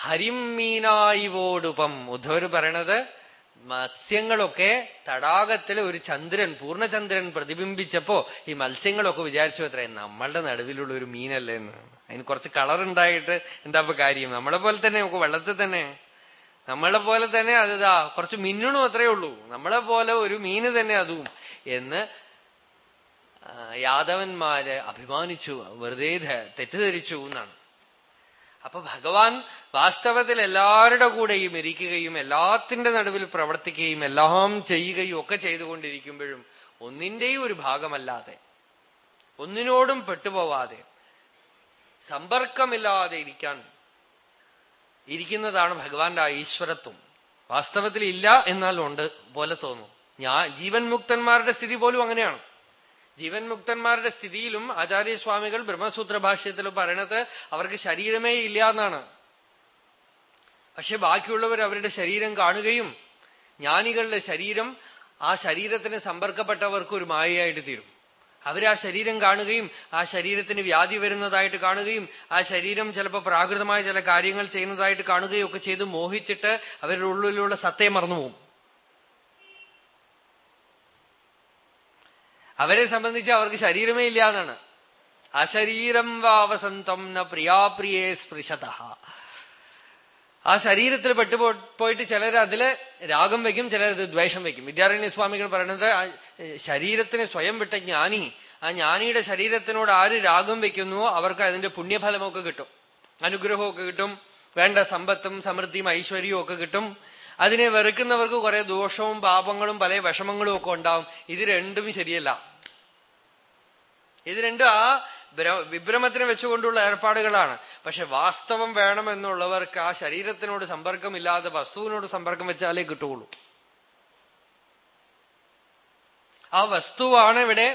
ഹരിം മീനായിവോടുപം. ഉദ്ധവര് പറയണത് മത്സ്യങ്ങളൊക്കെ തടാകത്തിൽ ഒരു ചന്ദ്രൻ പൂർണചന്ദ്രൻ പ്രതിബിംബിച്ചപ്പോ ഈ മത്സ്യങ്ങളൊക്കെ വിചാരിച്ചു അത്രേ നമ്മളുടെ നടുവിലുള്ള ഒരു മീനല്ലേ എന്ന്. അതിന് കുറച്ച് കളർ ഉണ്ടായിട്ട് എന്താ ഇപ്പൊ കാര്യം? നമ്മളെ പോലെ തന്നെ നമുക്ക് വെള്ളത്തിൽ തന്നെ. നമ്മളെ പോലെ തന്നെ അതിതാ കുറച്ച് മിന്നണു അത്രേ ഉള്ളൂ. നമ്മളെ പോലെ ഒരു മീന് തന്നെ അതും. എന്ന് യാദവന്മാര് അഭിമാനിച്ചു വെറുതെ തെറ്റിദ്ധരിച്ചു എന്നാണ്. അപ്പൊ ഭഗവാൻ വാസ്തവത്തിൽ എല്ലാവരുടെ കൂടെയും ഇരിക്കുകയും എല്ലാത്തിന്റെ നടുവിൽ പ്രവർത്തിക്കുകയും എല്ലാം ചെയ്യുകയും ഒക്കെ ചെയ്തുകൊണ്ടിരിക്കുമ്പോഴും ഒന്നിന്റെയും ഒരു ഭാഗമല്ലാതെ ഒന്നിനോടും പെട്ടുപോവാതെ സമ്പർക്കമില്ലാതെ ഇരിക്കാൻ ഇരിക്കുന്നതാണ് ഭഗവാന്റെ ഈശ്വരത്വം. വാസ്തവത്തിൽ ഇല്ല എന്നാൽ ഉണ്ട് പോലെ തോന്നും. ഞാൻ ജീവൻ മുക്തന്മാരുടെ സ്ഥിതി പോലും അങ്ങനെയാണ്. ജീവൻ മുക്തന്മാരുടെ സ്ഥിതിയിലും ആചാര്യസ്വാമികൾ ബ്രഹ്മസൂത്ര ഭാഷ്യത്തിൽ പറയണത് അവർക്ക് ശരീരമേ ഇല്ല എന്നാണ്. പക്ഷെ ബാക്കിയുള്ളവർ അവരുടെ ശരീരം കാണുകയും ജ്ഞാനികളുടെ ശരീരം ആ ശരീരത്തിന് സമ്പർക്കപ്പെട്ടവർക്ക് ഒരു മായയായിട്ട് തീരും. അവരാ ശരീരം കാണുകയും ആ ശരീരത്തിന് വ്യാധി വരുന്നതായിട്ട് കാണുകയും ആ ശരീരം ചിലപ്പോൾ പ്രാകൃതമായ ചില കാര്യങ്ങൾ ചെയ്യുന്നതായിട്ട് കാണുകയും ഒക്കെ ചെയ്ത് മോഹിച്ചിട്ട് അവരുടെ ഉള്ളിലുള്ള സത്തയെ മറന്നുപോകും. അവരെ സംബന്ധിച്ച് അവർക്ക് ശരീരമേ ഇല്ല എന്നാണ്. അശരീരം വാവസന്തം ന പ്രിയാപ്രിയേ സ്പൃശത. ആ ശരീരത്തിൽ പെട്ടുപോയിട്ട് ചിലർ അതിൽ രാഗം വയ്ക്കും ചിലർ അത് ദ്വേഷം വയ്ക്കും. വിദ്യാരണ്യ സ്വാമികൾ പറയുന്നത് ശരീരത്തിന് സ്വയം വിട്ട ജ്ഞാനി ആ ജ്ഞാനിയുടെ ശരീരത്തിനോട് ആര് രാഗം വെക്കുന്നു അവർക്ക് അതിന്റെ പുണ്യഫലമൊക്കെ കിട്ടും. അനുഗ്രഹമൊക്കെ കിട്ടും വേണ്ട സമ്പത്തും സമൃദ്ധിയും ഐശ്വര്യവും ഒക്കെ കിട്ടും. അതിനെ വെറുക്കുന്നവർക്ക് കുറെ ദോഷവും പാപങ്ങളും പല വിഷമങ്ങളും ഒക്കെ ഉണ്ടാവും. ഇത് രണ്ടും ശരിയല്ല. ഇത് രണ്ടും ആ വിഭ്രമത്തിന് വെച്ചുകൊണ്ടുള്ള ഏർപ്പാടുകളാണ്. പക്ഷെ വാസ്തവം വേണമെന്നുള്ളവർക്ക് ആ ശരീരത്തിനോട് സമ്പർക്കമില്ലാതെ വസ്തുവിനോട് സമ്പർക്കം വെച്ചാലേ കിട്ടുകയുള്ളൂ. ആ വസ്തുവാണ് ഇവിടെ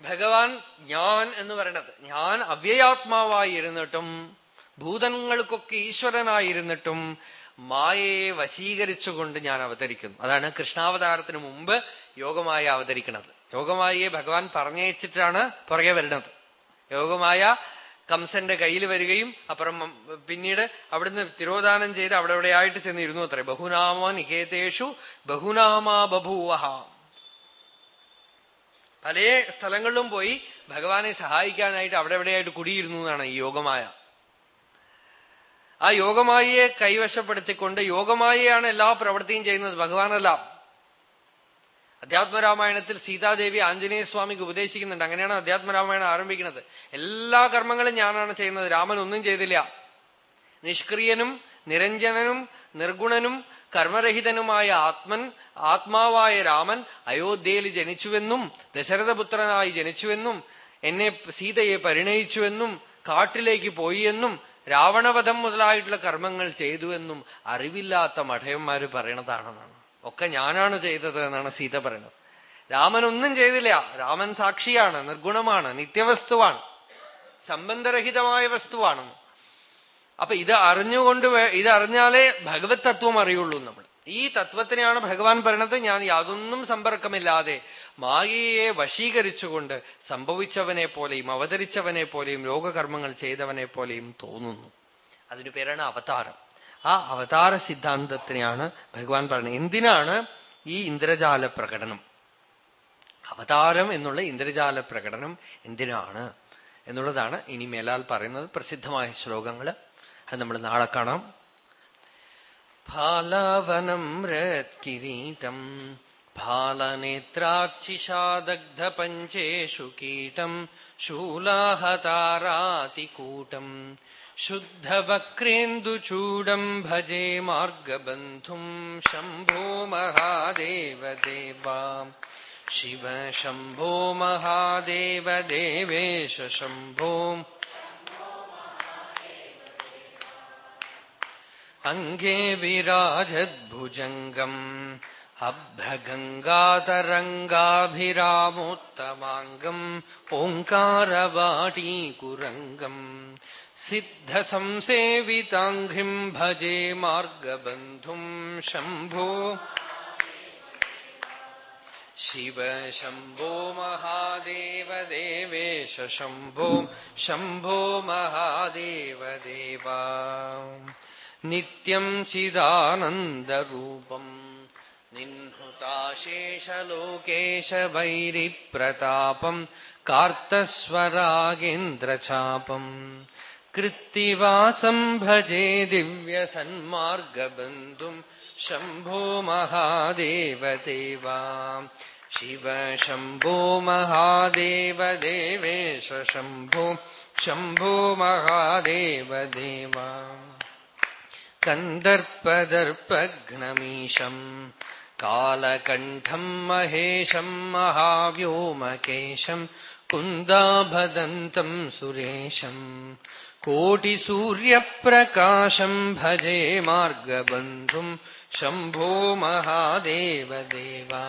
ഭഗവാൻ ഞാൻ എന്ന് പറയണത് ഞാൻ അവ്യയാത്മാവായി ഇരുന്നിട്ടും ഭൂതങ്ങൾക്കൊക്കെ ഈശ്വരനായിരുന്നിട്ടും മായയെ വശീകരിച്ചുകൊണ്ട് ഞാൻ അവതരിക്കുന്നു. അതാണ് കൃഷ്ണാവതാരത്തിന് മുമ്പ് യോഗമായി അവതരിക്കുന്നത്. യോഗമായയെ ഭഗവാൻ പറഞ്ഞയച്ചിട്ടാണ് പുറകെ വരുന്നത്. യോഗമായ കംസന്റെ കയ്യിൽ വരികയും അപ്പുറം പിന്നീട് അവിടുന്ന് തിരോധാനം ചെയ്ത് അവിടെ എവിടെയായിട്ട് ചെന്നിരുന്നു അത്രേ. ബഹുനാമ നികേതേഷു ബഹുനാമാ ബഭൂവഹ. പല സ്ഥലങ്ങളിലും പോയി ഭഗവാനെ സഹായിക്കാനായിട്ട് അവിടെ എവിടെയായിട്ട് കുടിയിരുന്നു എന്നാണ് ഈ യോഗമായ. ആ യോഗമായയെ കൈവശപ്പെടുത്തിക്കൊണ്ട് യോഗമായയാണ് എല്ലാ പ്രവൃത്തിയും ചെയ്യുന്നത്. ഭഗവാനല്ല അധ്യാത്മരാമായണത്തിൽ സീതാദേവി ആഞ്ജനേയ സ്വാമിക്ക് ഉപദേശിക്കുന്നുണ്ട്. അങ്ങനെയാണ് അധ്യാത്മരാമായണം ആരംഭിക്കുന്നത്. എല്ലാ കർമ്മങ്ങളും ഞാനാണ് ചെയ്യുന്നത്. രാമൻ ഒന്നും ചെയ്തില്ല. നിഷ്ക്രിയനും നിരഞ്ജനനും നിർഗുണനും കർമ്മരഹിതനുമായ ആത്മൻ ആത്മാവായ രാമൻ അയോധ്യയിൽ ജനിച്ചുവെന്നും ദശരഥപുത്രനായി ജനിച്ചുവെന്നും എന്നെ സീതയെ പരിണയിച്ചുവെന്നും കാട്ടിലേക്ക് പോയി എന്നും രാവണവധം മുതലായിട്ടുള്ള കർമ്മങ്ങൾ ചെയ്തുവെന്നും അറിവില്ലാത്ത മഠയന്മാര് പറയണതാണെന്നാണ്. ഒക്കെ ഞാനാണ് ചെയ്തത് എന്നാണ് സീത പറയുന്നത്. രാമൻ ഒന്നും ചെയ്തില്ല. രാമൻ സാക്ഷിയാണ് നിർഗുണമാണ് നിത്യവസ്തുവാണ് സംബന്ധരഹിതമായ വസ്തുവാണ് അപ്പൊ ഇത് അറിഞ്ഞുകൊണ്ട് ഇത് അറിഞ്ഞാലേ ഭഗവത് തത്വം അറിയുള്ളൂ നമ്മൾ ഈ തത്വത്തിനെയാണ് ഭഗവാൻ പറയണത്. ഞാൻ യാതൊന്നും സമ്പർക്കമില്ലാതെ മായയെ വശീകരിച്ചുകൊണ്ട് സംഭവിച്ചവനെ പോലെയും അവതരിച്ചവനെ പോലെയും ലോകകർമ്മങ്ങൾ ചെയ്തവനെ പോലെയും തോന്നുന്നു. അതിനു പേരാണ് അവതാരം. ആ അവതാര സിദ്ധാന്തത്തിനെയാണ് ഭഗവാൻ പറയുന്നത് എന്തിനാണ് ഈ ഇന്ദ്രജാല പ്രകടനം അവതാരം എന്നുള്ള ഇന്ദ്രജാല പ്രകടനം എന്തിനാണ് എന്നുള്ളതാണ് ഇനി മേലാൽ പറയുന്നത് പ്രസിദ്ധമായ ശ്ലോകങ്ങള് അത് നമ്മൾ നാളെ കാണാം ഫാലവനം രത്കിരീടം फालनेत्राक्षिषादग्धपञ्चेषु कीटम् शूलाहतारातिकूटम् शुद्धवक्रेन्दुचूडम् भजे मार्गबन्धुम् शम्भो महादेव देवा शिव शम्भो महादेव देवेश शम्भो अङ्गे विराजद्भुजङ्गम् अभ्रगङ्गातरङ्गाभिरामोत्तमाङ्गम् ओङ्कारवाटीकुरङ्गम् सिद्धसंसेविताङ्घ्रिम् भजे मार्गबन्धुम् शम्भो शिव शम्भो महादेव देवेश शम्भो शम्भो महादेव देवा नित्यम् चिदानन्दरूपम् निह्नुताशेषलोकेशवैरिप्रतापम् कार्तस्वरागेन्द्रचापम् कृत्तिवासम् भजे दिव्यसन्मार्गबन्धुम् शम्भो महादेव देवा शिव शम्भो महादेव देवेश शम्भो शम्भो महादेव देवा कन्दर्पदर्पघ्नमीशम् कालकण्ठम् महेशम् महाव्योमकेशम् कुन्दाभदन्तम् सुरेशम् कोटिसूर्यप्रकाशम् भजे मार्गबन्धुम् शम्भो महादेव देवा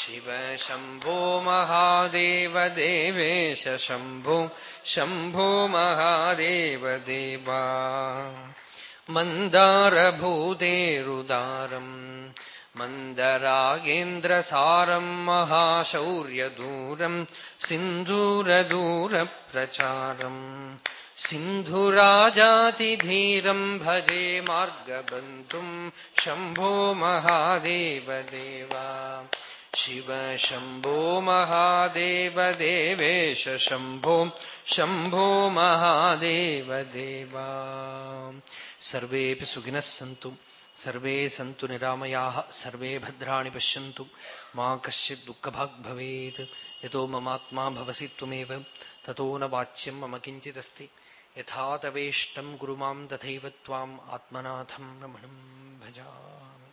शिव शम्भो महादेव देवेश शम्भो शम्भो महादेव देवा मन्दारभूतेरुदारम् मन्दरागेन्द्रसारम् महाशौर्यदूरम् सिन्धूरदूरप्रचारम् सिन्धुराजातिधीरम् भजे मार्गबन्धुम् शम्भो महादेव देवा शिव शम्भो महादेव देवेश शम्भो शम्भो महादेव देवा सर्वेऽपि सुखिनः सन्तु സർവേ സന്തു നിരാമയാഹ സർവേ ഭദ്രാണി പശ്യന്തു. മാ കശ്ചിത് ദുഃഖഭാഗ് ഭവേത്. യഥോ മമാത്മാ ഭവസി ത്വമേവ. തഥോ ന വാച്യം മമ കിഞ്ചിദസ്തി യഥാ തവേഷ്ടം ഗുരുമാം തഥൈവ ആത്മനാഥം രമണം ഭജാമി.